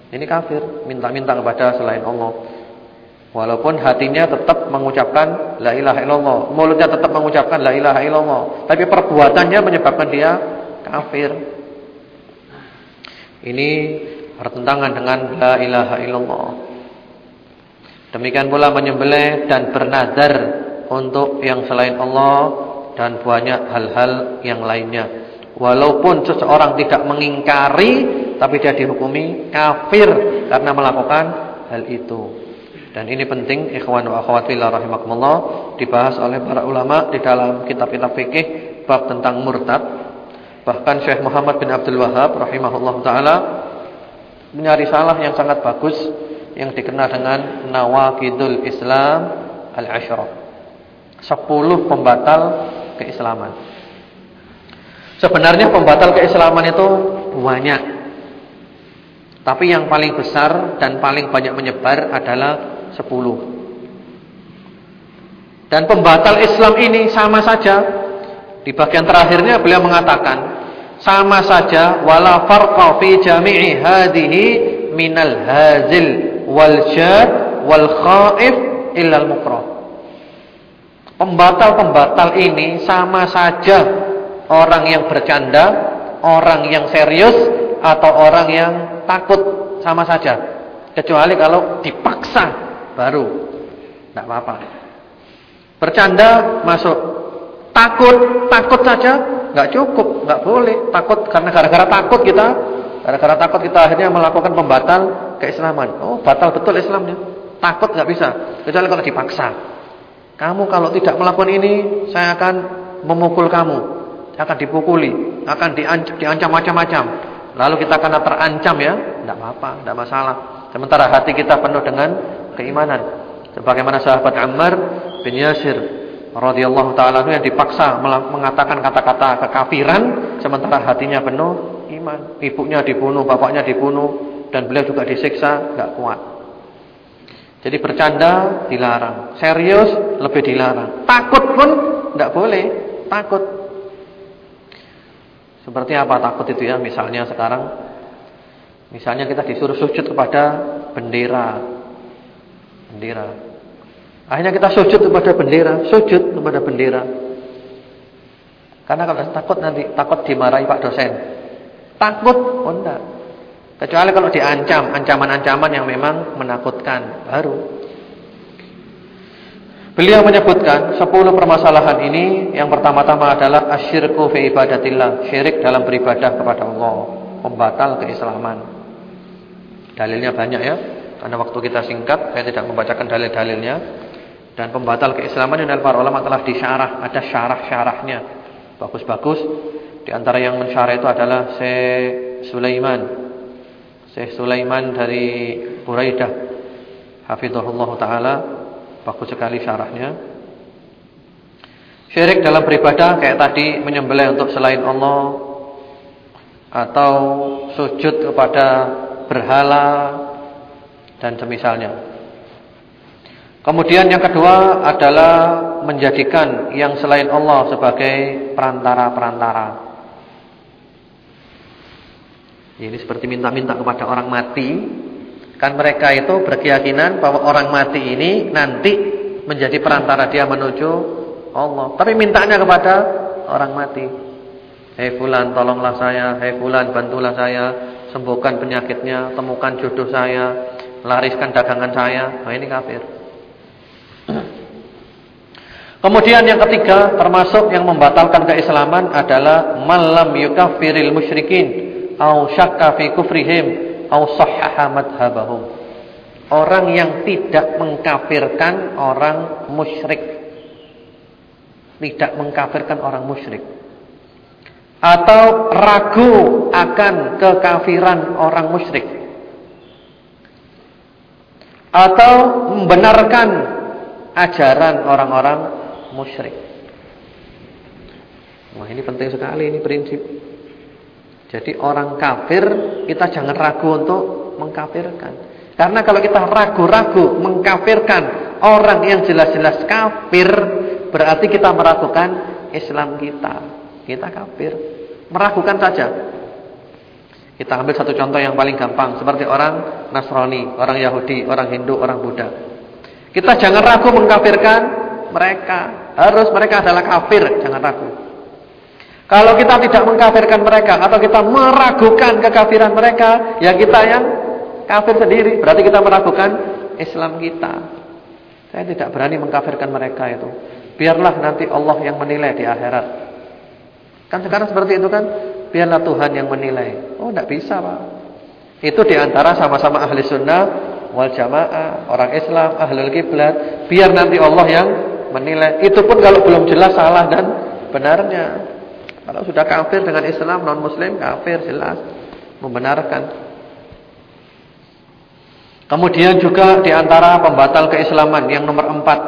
Ini kafir, minta-minta kepada selain Allah. Walaupun hatinya tetap mengucapkan la ilaha illallah, mulutnya tetap mengucapkan la ilaha illallah, tapi perbuatannya menyebabkan dia kafir. Ini bertentangan dengan la ilaha illallah. Demikian pula menyembelih dan bernazar untuk yang selain Allah dan banyak hal-hal yang lainnya. Walaupun seseorang tidak mengingkari tapi dia dihukumi kafir karena melakukan hal itu. Dan ini penting ikhwan wa akhwat fillah rahimakumullah dibahas oleh para ulama di dalam kitab-kitab fikih bab tentang murtad. Bahkan Syekh Muhammad bin Abdul Wahab rahimahullah taala punya risalah yang sangat bagus yang dikenal dengan Nawaqidul Islam Al-Asyrah. 10 pembatal keislaman. Sebenarnya pembatal keislaman itu banyak. Tapi yang paling besar dan paling banyak menyebar adalah 10. Dan pembatal Islam ini sama saja. Di bagian terakhirnya beliau mengatakan sama saja wala farqa fi jami'i hadhihi minal hazil wal jad wal khaif illa al mukrah. Pembatal-pembatal ini sama saja Orang yang bercanda, orang yang serius atau orang yang takut sama saja. Kecuali kalau dipaksa baru tidak apa-apa. Bercanda masuk. Takut, takut saja nggak cukup, nggak boleh. Takut karena gara-gara takut kita, gara-gara takut kita akhirnya melakukan pembatal keislaman. Oh, batal betul Islamnya. Takut nggak bisa, kecuali kalau dipaksa. Kamu kalau tidak melakukan ini, saya akan memukul kamu akan dipukuli, akan diancam, diancam macam-macam. Lalu kita karena terancam ya, tidak apa-apa, tidak masalah. Sementara hati kita penuh dengan keimanan. Sebagaimana sahabat Ammar bin Yasir radhiyallahu taala yang dipaksa mengatakan kata-kata kekafiran sementara hatinya penuh iman. Ibunya dibunuh, bapaknya dibunuh dan beliau juga disiksa, enggak kuat. Jadi bercanda dilarang, serius lebih dilarang. Takut pun enggak boleh, takut seperti apa takut itu ya? Misalnya sekarang misalnya kita disuruh sujud kepada bendera. Bendera. Akhirnya kita sujud kepada bendera, sujud kepada bendera. Karena kalau takut nanti takut dimarahi Pak dosen. Takut, oh enggak. Kecuali kalau diancam, ancaman-ancaman yang memang menakutkan, baru. Beliau menyebutkan 10 permasalahan ini yang pertama-tama adalah asyirku fi ibadatillah, syirik dalam beribadah kepada Allah, pembatal keislaman. Dalilnya banyak ya, karena waktu kita singkat, saya tidak membacakan dalil-dalilnya. Dan pembatal keislaman yang para ulama telah disyarah, ada syarah-syarahnya. Bagus-bagus. Di antara yang mensyarah itu adalah Syekh Sulaiman. Syekh Sulaiman dari Buraidah. Hafizahullah taala Bagus sekali syarahnya. Syirik dalam beribadah kayak tadi menyembelih untuk selain Allah atau sujud kepada berhala dan semisalnya. Kemudian yang kedua adalah menjadikan yang selain Allah sebagai perantara-perantara. Ini seperti minta-minta kepada orang mati Kan mereka itu berkeyakinan bahwa orang mati ini nanti menjadi perantara dia menuju Allah. Tapi mintanya kepada orang mati. Hei fulan tolonglah saya, hei fulan bantulah saya, sembuhkan penyakitnya, temukan jodoh saya, lariskan dagangan saya. Nah ini kafir. Kemudian yang ketiga termasuk yang membatalkan keislaman adalah malam yukafiril musyrikin au syakka fi kufrihim au sahhaha madhhabahum. Orang yang tidak mengkafirkan orang musyrik. Tidak mengkafirkan orang musyrik. Atau ragu akan kekafiran orang musyrik. Atau membenarkan ajaran orang-orang musyrik. Wah ini penting sekali ini prinsip. Jadi orang kafir kita jangan ragu untuk mengkafirkan. Karena kalau kita ragu-ragu mengkafirkan orang yang jelas-jelas kafir, berarti kita meragukan Islam kita. Kita kafir. Meragukan saja. Kita ambil satu contoh yang paling gampang, seperti orang Nasrani, orang Yahudi, orang Hindu, orang Buddha. Kita jangan ragu mengkafirkan mereka. Harus mereka adalah kafir, jangan ragu. Kalau kita tidak mengkafirkan mereka atau kita meragukan kekafiran mereka, ya kita yang kafir sendiri. Berarti kita meragukan Islam kita. Saya tidak berani mengkafirkan mereka itu. Biarlah nanti Allah yang menilai di akhirat. Kan sekarang seperti itu kan? Biarlah Tuhan yang menilai. Oh, tidak bisa, Pak. Itu di antara sama-sama ahli sunnah wal jamaah, orang Islam, ahlul kiblat. Biar nanti Allah yang menilai. Itu pun kalau belum jelas salah dan benarnya. Kalau sudah kafir dengan Islam non muslim kafir jelas membenarkan. Kemudian juga di antara pembatal keislaman yang nomor empat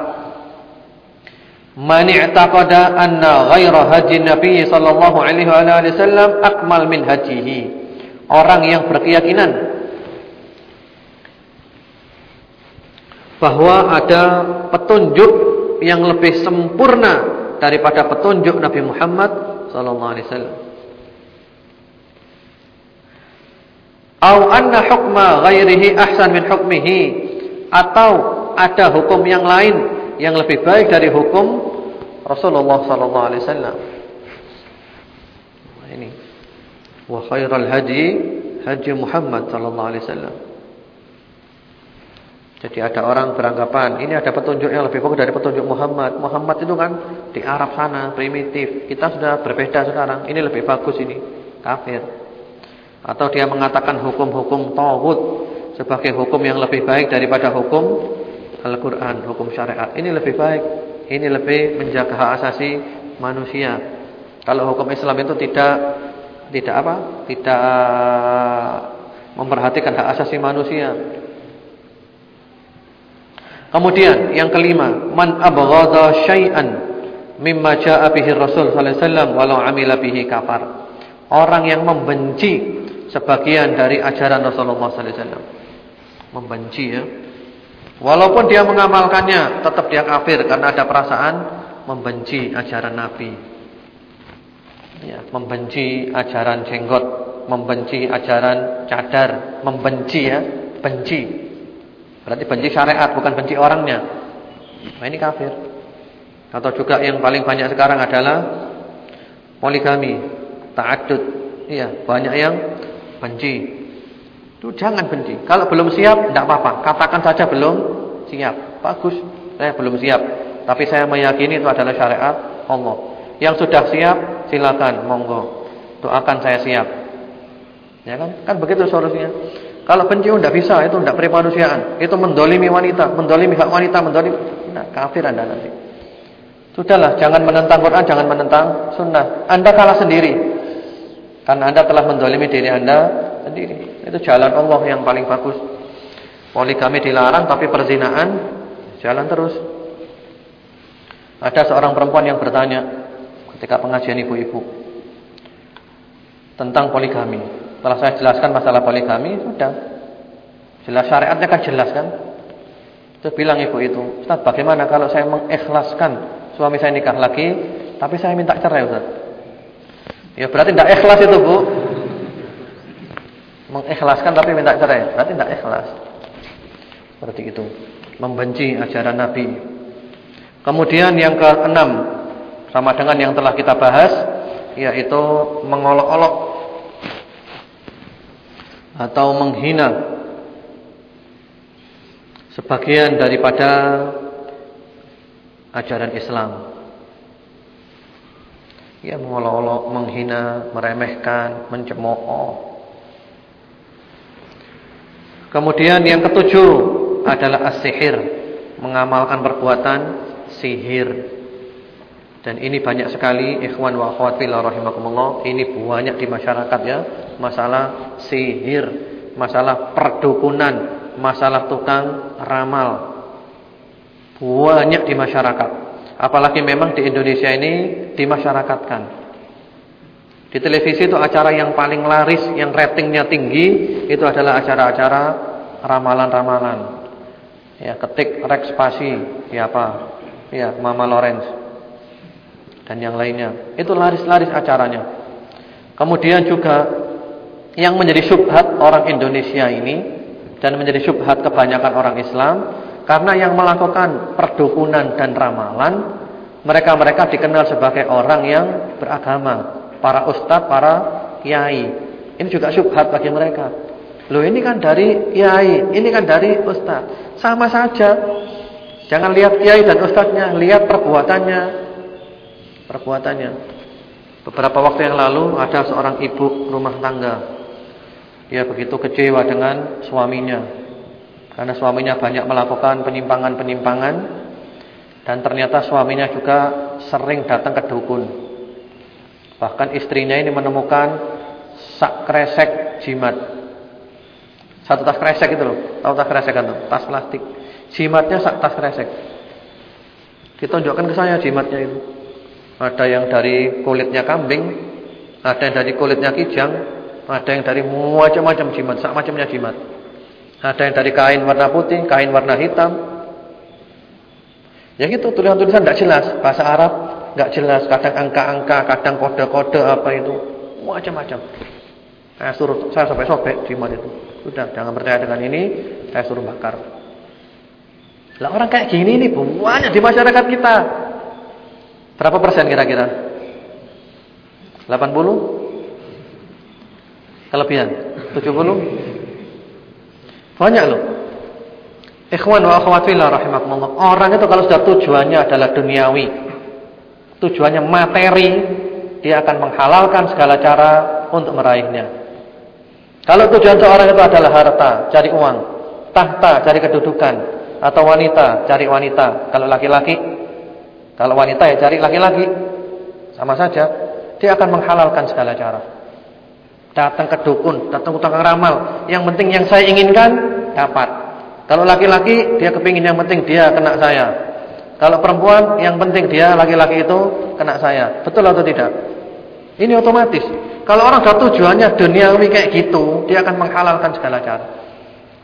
Man i'taqada anna ghaira haji Nabi sallallahu alaihi wasallam akmal min hajihi. Orang yang berkeyakinan bahwa ada petunjuk yang lebih sempurna daripada petunjuk Nabi Muhammad sallallahu alaihi wasallam. Au anna hukma ghairihi ahsan min hukmihi atau ada hukum yang lain yang lebih baik dari hukum Rasulullah sallallahu alaihi wasallam. Ini wa khairul hadi haji Muhammad sallallahu alaihi wasallam. Jadi ada orang beranggapan ini ada petunjuk yang lebih bagus dari petunjuk Muhammad. Muhammad itu kan di Arab sana primitif. Kita sudah berbeda sekarang. Ini lebih bagus ini. Kafir. Atau dia mengatakan hukum-hukum tauhid sebagai hukum yang lebih baik daripada hukum Al-Qur'an, hukum syariat. Ini lebih baik. Ini lebih menjaga hak asasi manusia. Kalau hukum Islam itu tidak tidak apa? Tidak memperhatikan hak asasi manusia Kemudian yang kelima, man abghadha syai'an mimma jaa'a bihi Rasul sallallahu alaihi wasallam walau amila bihi kafar. Orang yang membenci sebagian dari ajaran Rasulullah sallallahu alaihi wasallam. Membenci ya. Walaupun dia mengamalkannya, tetap dia kafir karena ada perasaan membenci ajaran Nabi. Ya, membenci ajaran jenggot, membenci ajaran cadar, membenci ya, benci. Berarti benci syariat bukan benci orangnya. Nah ini kafir. Atau juga yang paling banyak sekarang adalah poligami, ta'addud. Iya, banyak yang benci. Itu jangan benci. Kalau belum siap tidak apa-apa. Katakan saja belum siap. Bagus. Saya belum siap. tapi saya meyakini itu adalah syariat Allah. Yang sudah siap silakan monggo. Doakan saya siap. Ya kan? Kan begitu solusinya. Kalau pencium tidak bisa, itu tidak manusiaan. Itu mendolimi wanita, mendolimi hak wanita, mendolimi. Nah, kafir anda nanti. Sudahlah, jangan menentang Quran, jangan menentang Sunnah. Anda kalah sendiri, karena anda telah mendolimi diri anda sendiri. Itu jalan Allah yang paling bagus. Poligami dilarang, tapi perzinaan jalan terus. Ada seorang perempuan yang bertanya ketika pengajian ibu-ibu tentang poligami. Setelah saya jelaskan masalah poligami, sudah. Jelas syariatnya kan jelas kan? Terus bilang ibu itu, Ustaz bagaimana kalau saya mengikhlaskan suami saya nikah lagi, tapi saya minta cerai Ustaz? Ya berarti tidak ikhlas itu bu. Mengikhlaskan tapi minta cerai, berarti tidak ikhlas. Seperti itu. Membenci ajaran Nabi. Kemudian yang keenam, sama dengan yang telah kita bahas, yaitu mengolok-olok atau menghina sebagian daripada ajaran Islam. Ya mengolok-olok, menghina, meremehkan, mencemooh. Kemudian yang ketujuh adalah as-sihir, mengamalkan perbuatan sihir. Dan ini banyak sekali ikhwan wa akhwat fillah rahimakumullah, ini banyak di masyarakat ya, masalah sihir, masalah perdukunan, masalah tukang ramal. Banyak di masyarakat. Apalagi memang di Indonesia ini dimasyarakatkan. Di televisi itu acara yang paling laris, yang ratingnya tinggi, itu adalah acara-acara ramalan-ramalan. Ya, ketik Rex Pasi, siapa? Ya, Mama Lawrence dan yang lainnya. Itu laris-laris acaranya. Kemudian juga yang menjadi syubhat orang Indonesia ini dan menjadi syubhat kebanyakan orang Islam karena yang melakukan perdukunan dan ramalan mereka-mereka dikenal sebagai orang yang beragama, para ustadz, para kiai. Ini juga syubhat bagi mereka. Loh ini kan dari kiai, ini kan dari ustadz. Sama saja. Jangan lihat kiai dan ustadznya, lihat perbuatannya, perbuatannya. Beberapa waktu yang lalu ada seorang ibu rumah tangga. Dia begitu kecewa dengan suaminya. Karena suaminya banyak melakukan penyimpangan-penyimpangan dan ternyata suaminya juga sering datang ke dukun. Bahkan istrinya ini menemukan sak kresek jimat. Satu tas kresek itu loh. Tahu tas kresek kan? Tas plastik. Jimatnya sak tas kresek. Ditunjukkan ke saya jimatnya itu. Ada yang dari kulitnya kambing, ada yang dari kulitnya kijang, ada yang dari macam-macam jimat, sak macamnya jimat. Ada yang dari kain warna putih, kain warna hitam. Ya gitu, tulisan-tulisan tidak jelas, bahasa Arab nggak jelas, kadang angka-angka, kadang kode-kode apa itu, macam-macam. Saya suruh, saya sampai sobek jimat itu. Sudah, jangan percaya dengan ini, saya suruh bakar. Lah orang kayak gini ini banyak di masyarakat kita. Berapa persen kira-kira? 80? Kelebihan? 70? Banyak loh. Ikhwan wa akhwat fillah rahimakumullah. Orang itu kalau sudah tujuannya adalah duniawi, tujuannya materi, dia akan menghalalkan segala cara untuk meraihnya. Kalau tujuan seorang itu adalah harta, cari uang, tahta, cari kedudukan, atau wanita, cari wanita. Kalau laki-laki kalau wanita ya cari laki-laki. Sama saja. Dia akan menghalalkan segala cara. Datang ke dukun, datang ke ramal. Yang penting yang saya inginkan dapat. Kalau laki-laki dia kepingin yang penting dia kena saya. Kalau perempuan yang penting dia laki-laki itu kena saya. Betul atau tidak? Ini otomatis. Kalau orang sudah tujuannya duniawi kayak gitu, dia akan menghalalkan segala cara.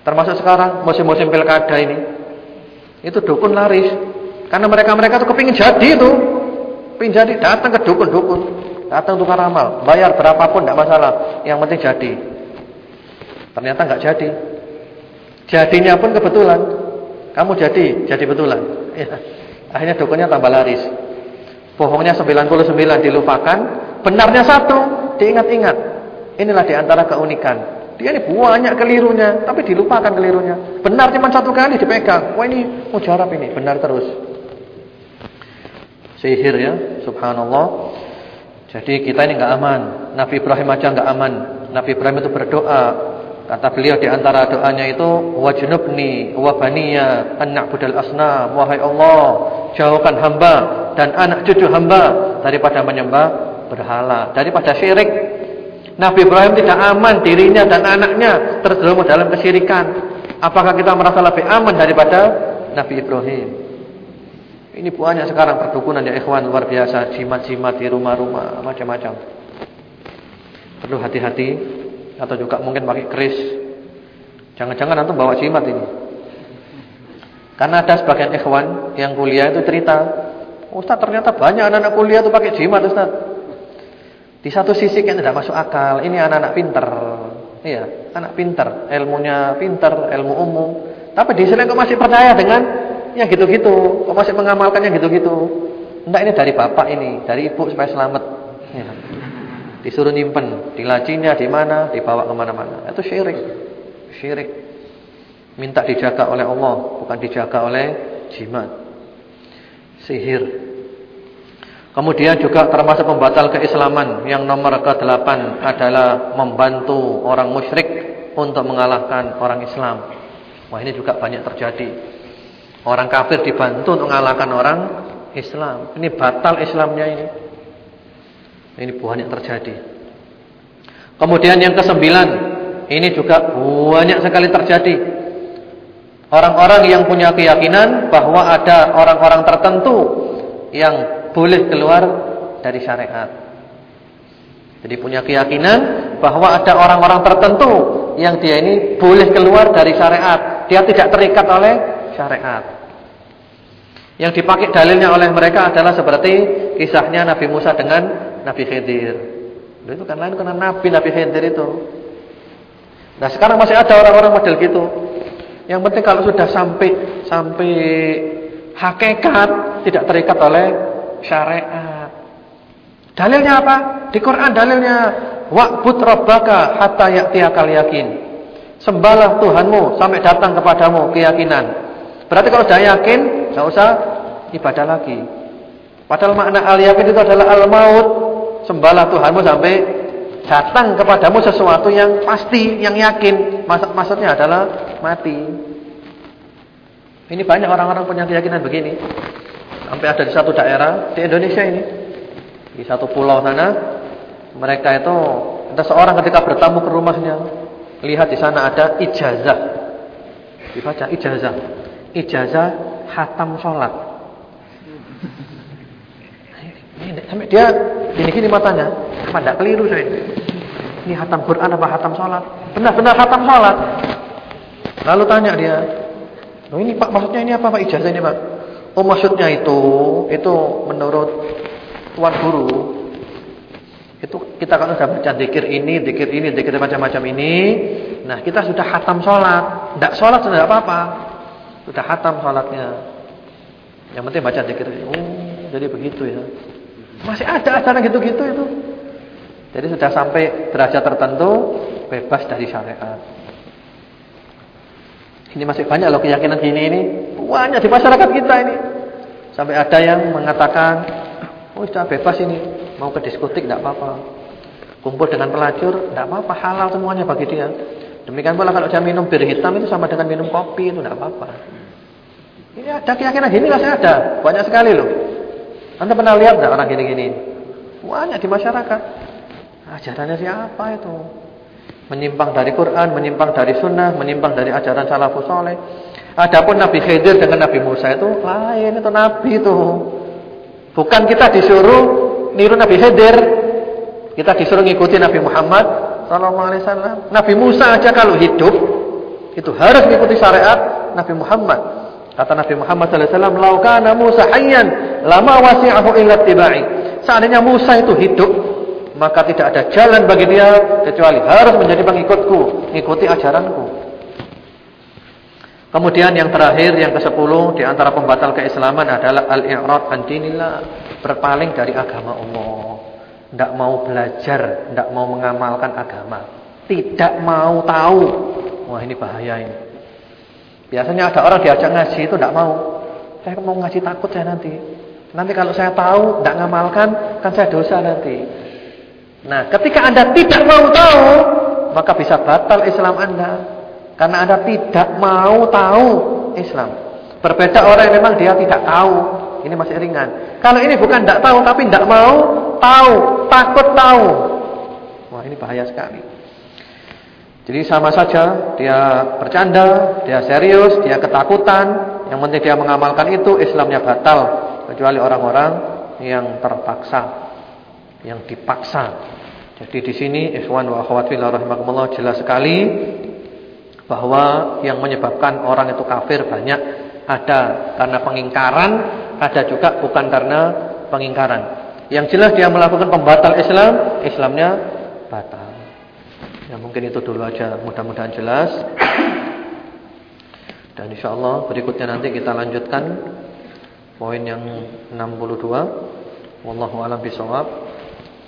Termasuk sekarang musim-musim pilkada ini. Itu dukun laris. Karena mereka-mereka tuh kepingin jadi itu. Kepingin jadi, datang ke dukun-dukun. Datang tukar ramal. Bayar berapapun tidak masalah. Yang penting jadi. Ternyata nggak jadi. Jadinya pun kebetulan. Kamu jadi, jadi betulan. Ya. Akhirnya dukunnya tambah laris. Bohongnya 99 dilupakan. Benarnya satu, diingat-ingat. Inilah di antara keunikan. Dia ini banyak kelirunya, tapi dilupakan kelirunya. Benar cuma satu kali dipegang. Wah ini mujarab ini, benar terus. Sihir ya, subhanallah. Jadi kita ini enggak aman. Nabi Ibrahim aja enggak aman. Nabi Ibrahim itu berdoa. Kata beliau di antara doanya itu wajnubni wa baniya an na'budal asnam. Wahai Allah, jauhkan hamba dan anak cucu hamba daripada menyembah berhala, daripada syirik. Nabi Ibrahim tidak aman dirinya dan anaknya terjerumus dalam kesyirikan. Apakah kita merasa lebih aman daripada Nabi Ibrahim? Ini banyak sekarang perdukunan ya ikhwan luar biasa, jimat-jimat di rumah-rumah macam-macam. Perlu hati-hati atau juga mungkin pakai keris. Jangan-jangan antum bawa jimat ini. Karena ada sebagian ikhwan yang kuliah itu cerita, Ustaz ternyata banyak anak-anak kuliah itu pakai jimat Ustaz. Di satu sisi kan tidak masuk akal, ini anak-anak pinter. Iya, anak pinter, ilmunya pinter, ilmu umum. Tapi di sini kok masih percaya dengan yang gitu-gitu, kok masih mengamalkan yang gitu-gitu. Enggak ini dari bapak ini, dari ibu supaya selamat. Disuruh nyimpen di lacinya di mana, dibawa ke mana-mana. Itu syirik. Syirik. Minta dijaga oleh Allah, bukan dijaga oleh jimat. Sihir. Kemudian juga termasuk pembatal keislaman yang nomor ke-8 adalah membantu orang musyrik untuk mengalahkan orang Islam. Wah, ini juga banyak terjadi. Orang kafir dibantu untuk mengalahkan orang Islam. Ini batal Islamnya ini. Ini banyak terjadi. Kemudian yang kesembilan, ini juga banyak sekali terjadi. Orang-orang yang punya keyakinan bahwa ada orang-orang tertentu yang boleh keluar dari syariat. Jadi punya keyakinan bahwa ada orang-orang tertentu yang dia ini boleh keluar dari syariat. Dia tidak terikat oleh syariat. Yang dipakai dalilnya oleh mereka adalah seperti kisahnya Nabi Musa dengan Nabi Khidir. Itu kan lain karena Nabi Nabi Khidir itu. Nah sekarang masih ada orang-orang model gitu. Yang penting kalau sudah sampai sampai hakikat tidak terikat oleh syariat. Dalilnya apa? Di Quran dalilnya wa'bud rabbaka hatta ya'tiyakal yakin. Sembahlah Tuhanmu sampai datang kepadamu keyakinan. Berarti kalau sudah yakin, enggak usah ibadah lagi. Padahal makna al-yakin itu adalah al-maut, sembahlah Tuhanmu sampai datang kepadamu sesuatu yang pasti, yang yakin. Maksud maksudnya adalah mati. Ini banyak orang-orang punya keyakinan begini. Sampai ada di satu daerah di Indonesia ini. Di satu pulau sana, mereka itu ada seorang ketika bertamu ke rumahnya, lihat di sana ada ijazah. Dibaca ijazah. Ijazah hatam sholat. Ini sampai dia gini-gini matanya. Apa enggak keliru saya? Ini hatam Quran apa hatam sholat? Benar-benar hatam sholat. Lalu tanya dia, "Oh ini Pak, maksudnya ini apa Pak ijazah ini Pak?" Oh maksudnya itu, itu menurut tuan guru itu kita kan sudah baca dikir ini, dikir ini, dikir macam-macam ini. Nah kita sudah hatam sholat, tidak sholat sudah apa-apa, sudah hatam sholatnya. Yang penting baca dikir. Oh jadi begitu ya. Masih ada acara gitu-gitu itu. Jadi sudah sampai derajat tertentu bebas dari syariat. Ini masih banyak loh keyakinan gini ini. Banyak di masyarakat kita ini. Sampai ada yang mengatakan, "Oh, sudah bebas ini. Mau ke diskotik tidak apa-apa. Kumpul dengan pelacur tidak apa-apa, halal semuanya bagi dia." Demikian pula kalau dia minum bir hitam itu sama dengan minum kopi itu tidak apa-apa. Ini ada keyakinan gini masih ada, banyak sekali loh. Anda pernah lihat enggak orang gini-gini? Banyak di masyarakat. Ajarannya siapa itu? Menyimpang dari Quran, menyimpang dari sunnah, menyimpang dari ajaran salafus soleh. Adapun Nabi Khidir dengan Nabi Musa itu lain itu Nabi itu. Bukan kita disuruh niru Nabi Khidir. Kita disuruh ngikuti Nabi Muhammad sallallahu alaihi wasallam. Nabi Musa aja kalau hidup itu harus mengikuti syariat Nabi Muhammad. Kata Nabi Muhammad sallallahu alaihi wasallam, "Lau kana Musa hayyan, lama wasi'ahu illa tibai." Seandainya Musa itu hidup, maka tidak ada jalan bagi dia kecuali harus menjadi pengikutku, mengikuti ajaranku. Kemudian yang terakhir yang ke-10 di antara pembatal keislaman adalah al-i'rad an dinillah, berpaling dari agama Allah. Tidak mau belajar, tidak mau mengamalkan agama, tidak mau tahu. Wah, ini bahaya ini. Biasanya ada orang diajak ngaji itu tidak mau. Saya mau ngaji takut saya nanti. Nanti kalau saya tahu, tidak ngamalkan, kan saya dosa nanti. Nah, ketika Anda tidak mau tahu, maka bisa batal Islam Anda. Karena Anda tidak mau tahu Islam. Berbeda orang yang memang dia tidak tahu. Ini masih ringan. Kalau ini bukan tidak tahu, tapi tidak mau tahu, takut tahu. Wah, ini bahaya sekali. Jadi sama saja dia bercanda, dia serius, dia ketakutan, yang penting dia mengamalkan itu Islamnya batal kecuali orang-orang yang terpaksa, yang dipaksa. Jadi di sini ikhwan wa akhwat fillah jelas sekali bahwa yang menyebabkan orang itu kafir banyak ada karena pengingkaran, ada juga bukan karena pengingkaran. Yang jelas dia melakukan pembatal Islam, Islamnya batal. Ya mungkin itu dulu aja, mudah-mudahan jelas. Dan insya Allah berikutnya nanti kita lanjutkan poin yang 62. Wallahu a'lam bishawab.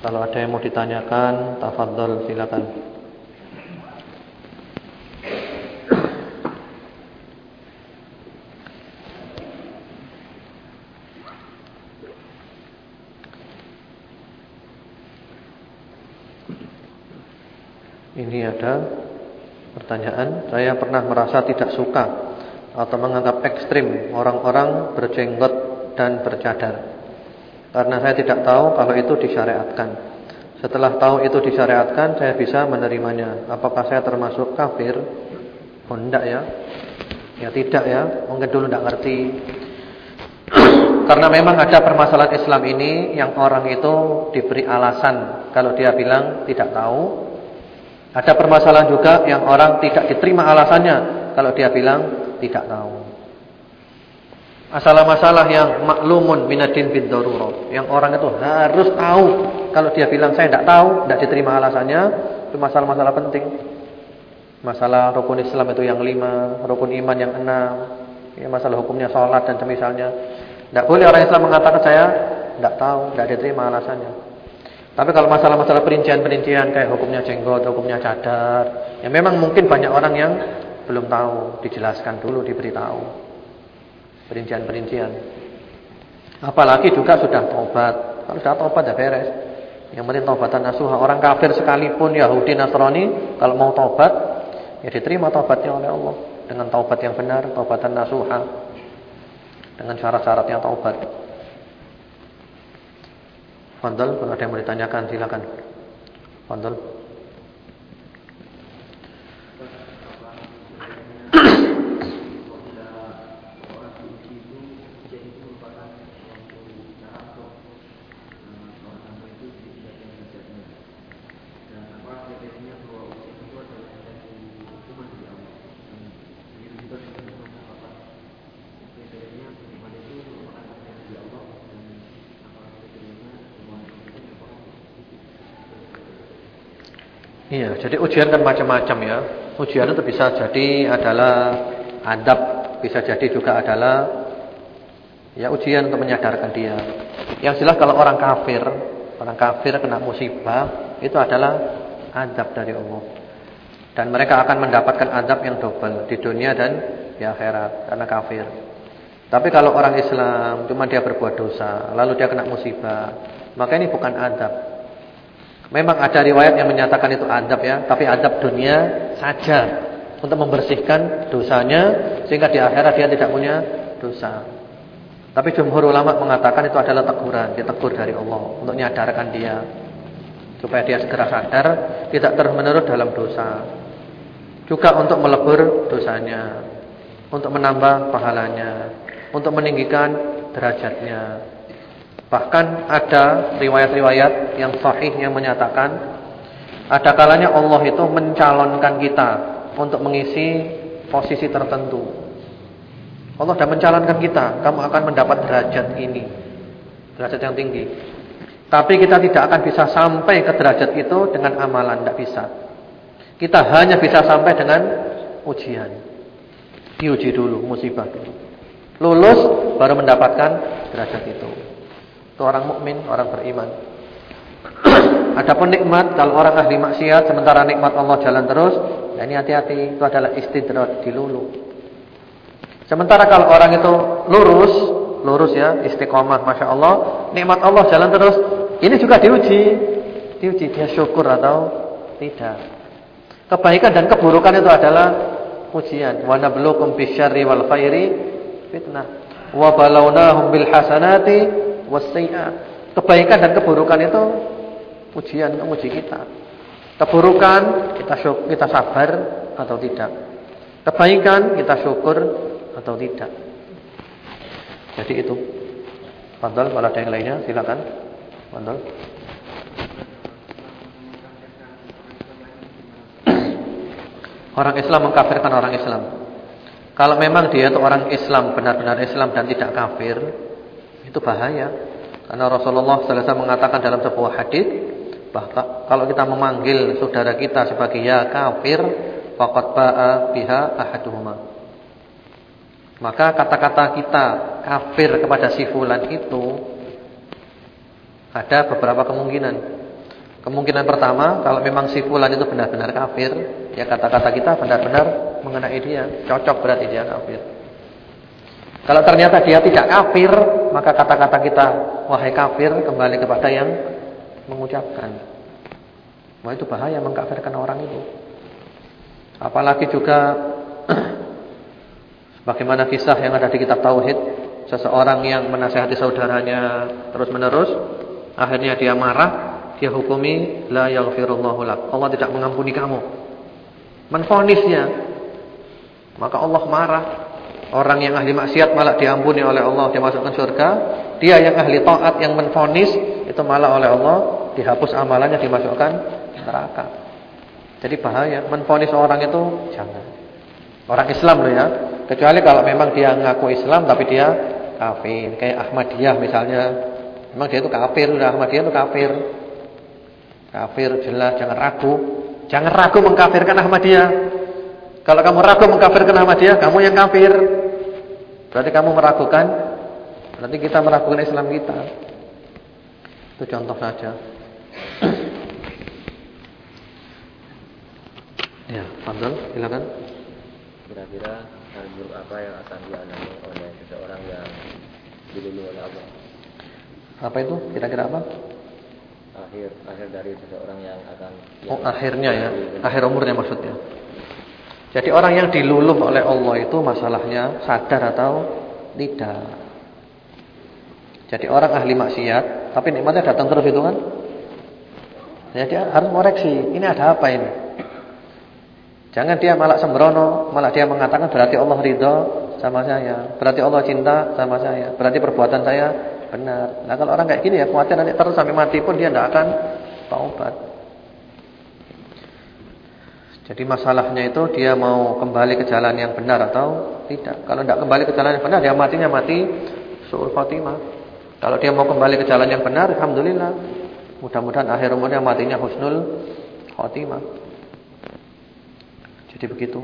Kalau ada yang mau ditanyakan, tafadhol silakan. Ini ada pertanyaan, saya pernah merasa tidak suka atau menganggap ekstrim orang-orang berjenggot dan bercadar. Karena saya tidak tahu kalau itu disyariatkan. Setelah tahu itu disyariatkan, saya bisa menerimanya. Apakah saya termasuk kafir? Oh, ya. Ya tidak ya, mungkin dulu enggak ngerti. Karena memang ada permasalahan Islam ini yang orang itu diberi alasan kalau dia bilang tidak tahu. Ada permasalahan juga yang orang tidak diterima alasannya kalau dia bilang tidak tahu. Masalah-masalah yang maklumun minadin bid darurat, yang orang itu harus tahu. Kalau dia bilang saya tidak tahu, tidak diterima alasannya, itu masalah-masalah penting. Masalah rukun Islam itu yang lima, rukun iman yang enam, ya, masalah hukumnya sholat dan semisalnya. Tidak boleh orang Islam mengatakan saya tidak tahu, tidak diterima alasannya. Tapi kalau masalah-masalah perincian-perincian kayak hukumnya jenggot, hukumnya cadar, ya memang mungkin banyak orang yang belum tahu, dijelaskan dulu, diberitahu. Perincian-perincian. Apalagi juga sudah tobat. Kalau sudah tobat ya beres. Yang penting tobatan nasuha. Orang kafir sekalipun Yahudi Nasrani kalau mau tobat ya diterima tobatnya oleh Allah dengan taubat yang benar, tobatan nasuha. Dengan syarat-syaratnya taubat. Fadl, kalau ada yang mau ditanyakan silakan. Fadl. Iya, jadi ujian kan macam-macam ya. Ujian itu bisa jadi adalah adab, bisa jadi juga adalah ya ujian untuk menyadarkan dia. Yang jelas kalau orang kafir, orang kafir kena musibah, itu adalah adab dari Allah. Dan mereka akan mendapatkan adab yang double di dunia dan di akhirat karena kafir. Tapi kalau orang Islam cuma dia berbuat dosa, lalu dia kena musibah, maka ini bukan adab, Memang ada riwayat yang menyatakan itu adab ya, tapi adab dunia saja untuk membersihkan dosanya sehingga di akhirat dia tidak punya dosa. Tapi jumhur ulama mengatakan itu adalah teguran, ditegur dari Allah untuk menyadarkan dia supaya dia segera sadar tidak terus-menerus dalam dosa. Juga untuk melebur dosanya, untuk menambah pahalanya, untuk meninggikan derajatnya. Bahkan ada riwayat-riwayat yang sahih yang menyatakan ada kalanya Allah itu mencalonkan kita untuk mengisi posisi tertentu. Allah sudah mencalonkan kita, kamu akan mendapat derajat ini. Derajat yang tinggi. Tapi kita tidak akan bisa sampai ke derajat itu dengan amalan, tidak bisa. Kita hanya bisa sampai dengan ujian. Diuji dulu, musibah dulu. Lulus baru mendapatkan derajat itu. Itu orang mukmin, orang beriman. Adapun nikmat kalau orang ahli maksiat sementara nikmat Allah jalan terus, ya ini hati-hati itu adalah istidraj dilulu. Sementara kalau orang itu lurus, lurus ya, istiqomah, masya Allah, nikmat Allah jalan terus. Ini juga diuji, diuji dia syukur atau tidak. Kebaikan dan keburukan itu adalah ujian. Wa nabluukum bisyarri wal khairi fitnah. Wa balawnahum bil hasanati was Kebaikan dan keburukan itu ujian, uji kita. Keburukan kita syukur, kita sabar atau tidak. Kebaikan kita syukur atau tidak. Jadi itu. Fadal kalau ada yang lainnya silakan. Fadal. Orang Islam mengkafirkan orang Islam. Kalau memang dia itu orang Islam, benar-benar Islam dan tidak kafir, itu bahaya. Karena Rasulullah SAW mengatakan dalam sebuah hadis, bahkan kalau kita memanggil saudara kita sebagai ya kafir, ba'a biha ahaduhuma. Maka kata-kata kita kafir kepada si fulan itu ada beberapa kemungkinan. Kemungkinan pertama, kalau memang si fulan itu benar-benar kafir, ya kata-kata kita benar-benar mengenai dia, cocok berarti dia kafir. Kalau ternyata dia tidak kafir, maka kata-kata kita wahai kafir kembali kepada yang mengucapkan. Wah itu bahaya mengkafirkan orang itu. Apalagi juga bagaimana kisah yang ada di kitab tauhid, seseorang yang menasihati saudaranya terus-menerus, akhirnya dia marah, dia hukumi la yaghfirullahu lak. Allah tidak mengampuni kamu. Menfonisnya. Maka Allah marah. Orang yang ahli maksiat malah diampuni oleh Allah, dimasukkan surga. Dia yang ahli taat yang menfonis itu malah oleh Allah dihapus amalannya dimasukkan neraka. Jadi bahaya menfonis orang itu jangan. Orang Islam loh ya. Kecuali kalau memang dia ngaku Islam tapi dia kafir. Kayak Ahmadiyah misalnya. Memang dia itu kafir, udah Ahmadiyah itu kafir. Kafir jelas, jangan ragu. Jangan ragu mengkafirkan Ahmadiyah. Kalau kamu ragu mengkafirkan Ahmadiyah, kamu yang kafir. Berarti kamu meragukan Berarti kita meragukan Islam kita. Itu contoh saja. Ya, Fadl, silakan. Kira-kira hal buruk apa yang akan dialami oleh seseorang yang dilindungi oleh Allah? Apa itu? Kira-kira apa? Akhir akhir dari seseorang yang akan Oh, akhirnya ya. Akhir umurnya maksudnya. Jadi orang yang diluluh oleh Allah itu masalahnya sadar atau tidak. Jadi orang ahli maksiat, tapi nikmatnya datang terus itu kan? Jadi harus koreksi. Ini ada apa ini? Jangan dia malah sembrono, malah dia mengatakan berarti Allah ridho sama saya, berarti Allah cinta sama saya, berarti perbuatan saya benar. Nah kalau orang kayak gini ya khawatir nanti terus sampai mati pun dia tidak akan taubat. Jadi masalahnya itu dia mau kembali ke jalan yang benar atau tidak. Kalau tidak kembali ke jalan yang benar, dia matinya mati suul khotimah. Kalau dia mau kembali ke jalan yang benar, alhamdulillah. Mudah-mudahan akhir umurnya matinya husnul khotimah. Jadi begitu.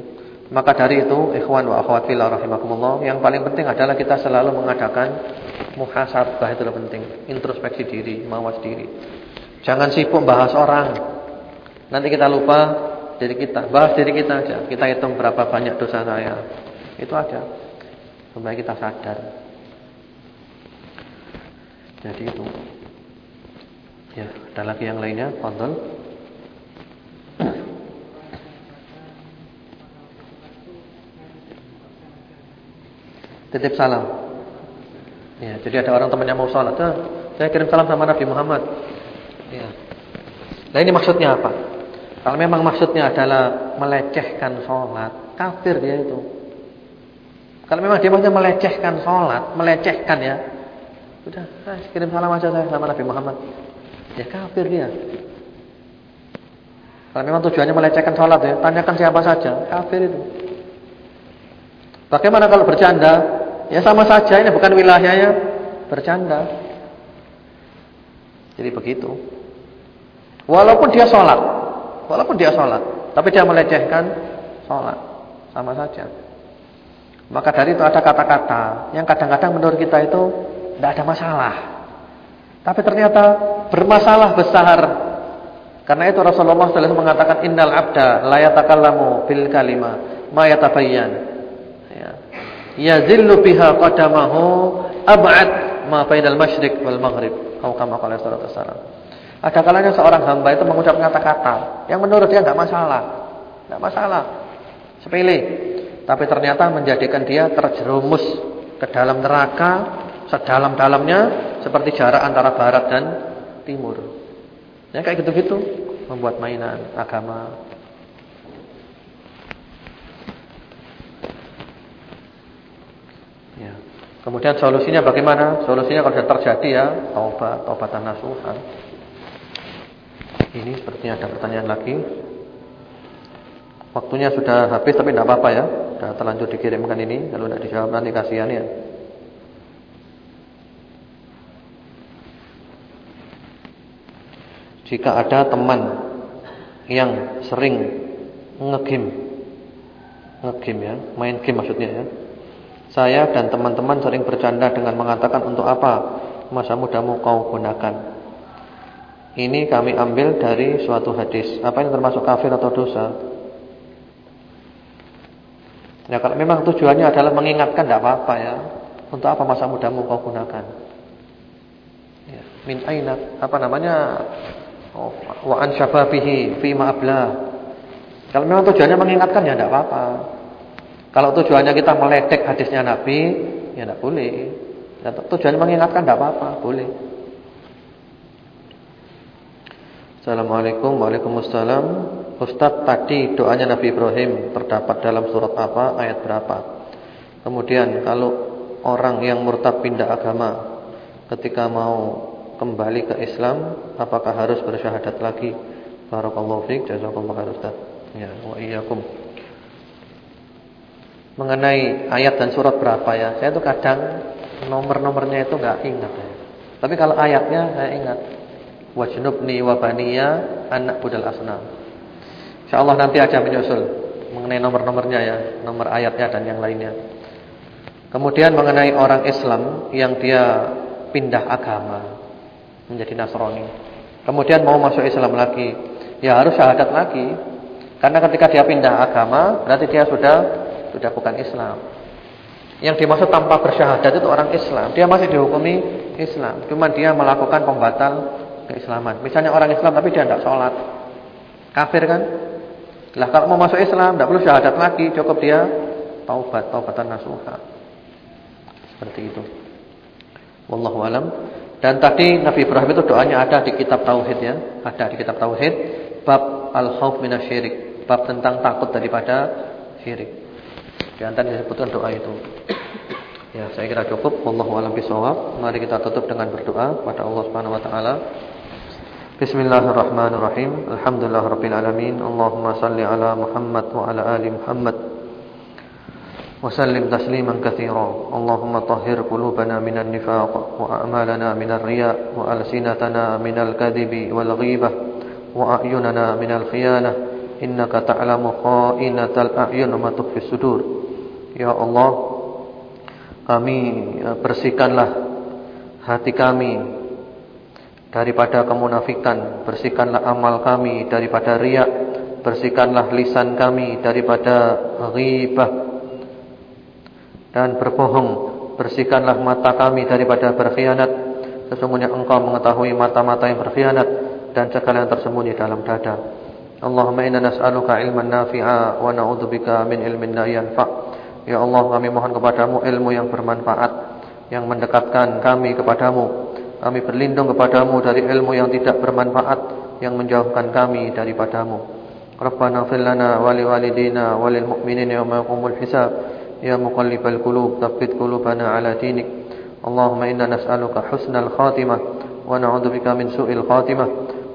Maka dari itu, ikhwan wa akhwat fillah rahimakumullah, yang paling penting adalah kita selalu mengadakan muhasabah itu penting, introspeksi diri, mawas diri. Jangan sibuk bahas orang. Nanti kita lupa diri kita, bahas diri kita aja. Kita hitung berapa banyak dosa saya. Itu aja. Supaya kita sadar. Jadi itu. Ya, ada lagi yang lainnya, Fadhil. titip salam. Ya, jadi ada orang temannya mau sholat, ah, saya kirim salam sama Nabi Muhammad. Ya. Nah ini maksudnya apa? Kalau memang maksudnya adalah melecehkan sholat, kafir dia itu. Kalau memang dia maksudnya melecehkan sholat, melecehkan ya, udah, ah, kirim salam aja saya sama Nabi Muhammad. Ya kafir dia. Kalau memang tujuannya melecehkan sholat ya, tanyakan siapa saja, kafir itu. Bagaimana kalau bercanda? Ya sama saja ini bukan wilayahnya bercanda. Jadi begitu. Walaupun dia sholat, walaupun dia sholat, tapi dia melecehkan sholat, sama saja. Maka dari itu ada kata-kata yang kadang-kadang menurut kita itu tidak ada masalah, tapi ternyata bermasalah besar. Karena itu Rasulullah SAW mengatakan Innal abda layatakallamu bil kalima ma yatabayyan. Yazillu biha qadamahu ab'ad ma bainal masyriq wal maghrib. Atau kama qala sallallahu alaihi ada kalanya seorang hamba itu mengucap kata-kata yang menurut dia enggak masalah enggak masalah sepele tapi ternyata menjadikan dia terjerumus ke dalam neraka sedalam-dalamnya seperti jarak antara barat dan timur ya kayak gitu-gitu membuat mainan agama Ya. Kemudian solusinya bagaimana? Solusinya kalau sudah terjadi ya taubat, taubatan nasuhan. Ini sepertinya ada pertanyaan lagi. Waktunya sudah habis tapi tidak apa-apa ya. Sudah terlanjur dikirimkan ini. Kalau tidak dijawab nanti kasihan ya. Jika ada teman yang sering ngegame, ngegame ya, main game maksudnya ya saya dan teman-teman sering bercanda dengan mengatakan untuk apa masa mudamu kau gunakan. Ini kami ambil dari suatu hadis. Apa ini termasuk kafir atau dosa? Ya kalau memang tujuannya adalah mengingatkan tidak apa-apa ya. Untuk apa masa mudamu kau gunakan? Ya, min aina apa namanya? Oh, wa an syababihi fi ma'abla. Kalau memang tujuannya mengingatkan ya tidak apa-apa. Kalau tujuannya kita meledek hadisnya Nabi, ya tidak boleh. Ya, tujuannya mengingatkan tidak apa-apa, boleh. Assalamualaikum Waalaikumsalam Ustaz tadi doanya Nabi Ibrahim Terdapat dalam surat apa, ayat berapa Kemudian kalau Orang yang murtad pindah agama Ketika mau Kembali ke Islam Apakah harus bersyahadat lagi Barakallahu fiqh, jazakallahu khair Ustaz Ya, wa mengenai ayat dan surat berapa ya. Saya tuh kadang nomor-nomornya itu nggak ingat ya. Tapi kalau ayatnya saya ingat. Wajnubni wa baniya anak budal asnam. Insyaallah nanti aja menyusul mengenai nomor-nomornya ya, nomor ayatnya dan yang lainnya. Kemudian mengenai orang Islam yang dia pindah agama menjadi Nasrani. Kemudian mau masuk Islam lagi, ya harus syahadat lagi. Karena ketika dia pindah agama, berarti dia sudah sudah bukan Islam. Yang dimaksud tanpa bersyahadat itu orang Islam. Dia masih dihukumi Islam. Cuma dia melakukan pembatal keislaman. Misalnya orang Islam tapi dia tidak sholat. Kafir kan? Lah kalau mau masuk Islam tidak perlu syahadat lagi. Cukup dia taubat, taubatan nasuha. Seperti itu. Wallahu alam. Dan tadi Nabi Ibrahim itu doanya ada di kitab Tauhid ya. Ada di kitab Tauhid. Bab al-khawf minasyirik. Bab tentang takut daripada syirik. Di antara disebutkan doa itu. Ya, saya kira cukup. Wallahu a'lam bishawab. Mari kita tutup dengan berdoa pada Allah Subhanahu wa taala. Bismillahirrahmanirrahim. Alhamdulillahirabbil alamin. Allahumma salli ala Muhammad wa ala ali Muhammad. Wa sallim tasliman katsira. Allahumma tahhir qulubana minan nifaq wa a'malana minar riya wa alsinatana minal kadhibi wal ghibah wa a'yunana minal khiyanah. Innaka ta'lamu kha'inatal a'yun wa ma tukhfis sudur. Ya Allah Kami ya, bersihkanlah Hati kami Daripada kemunafikan Bersihkanlah amal kami. Daripada riak Bersihkanlah lisan kami. Daripada ghibah Dan berbohong Bersihkanlah mata kami. Daripada berkhianat Sesungguhnya engkau mengetahui mata-mata yang berkhianat Dan segala yang tersembunyi dalam dada. Allahumma inna nas'aluka ilman nafi'a Wa na'udzubika min ilmin la yanfa' Ya Allah kami mohon kepadamu ilmu yang bermanfaat Yang mendekatkan kami kepadamu kami berlindung kepadamu dari ilmu yang tidak bermanfaat yang menjauhkan kami daripadamu. Rabbana filana wali-walidina, walil mu'minin ya mu'minina yawma hisab. Ya muqallibal qulub, tsabbit qulubana ala dinik. Allahumma inna nas'aluka husnal khatimah wa na'udhubika min su'il khatimah.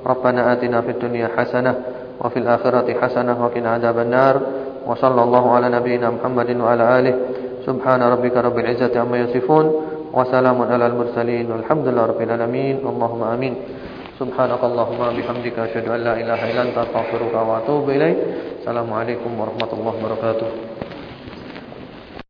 Rabbana atina fid dunia hasanah wa fil akhirati hasanah wa qina adzabannar. Wa sallallahu ala nabiyina Muhammadin wa ala alihi. Subhana rabbika rabbil izzati amma yasifun. وسلام على المرسلين والحمد لله رب العالمين. اللهم آمين. سبحانك اللهم بحمدك أشهد أن لا إله إلا أنت أستغفرك وأتوب إليك. السلام عليكم ورحمة الله وبركاته.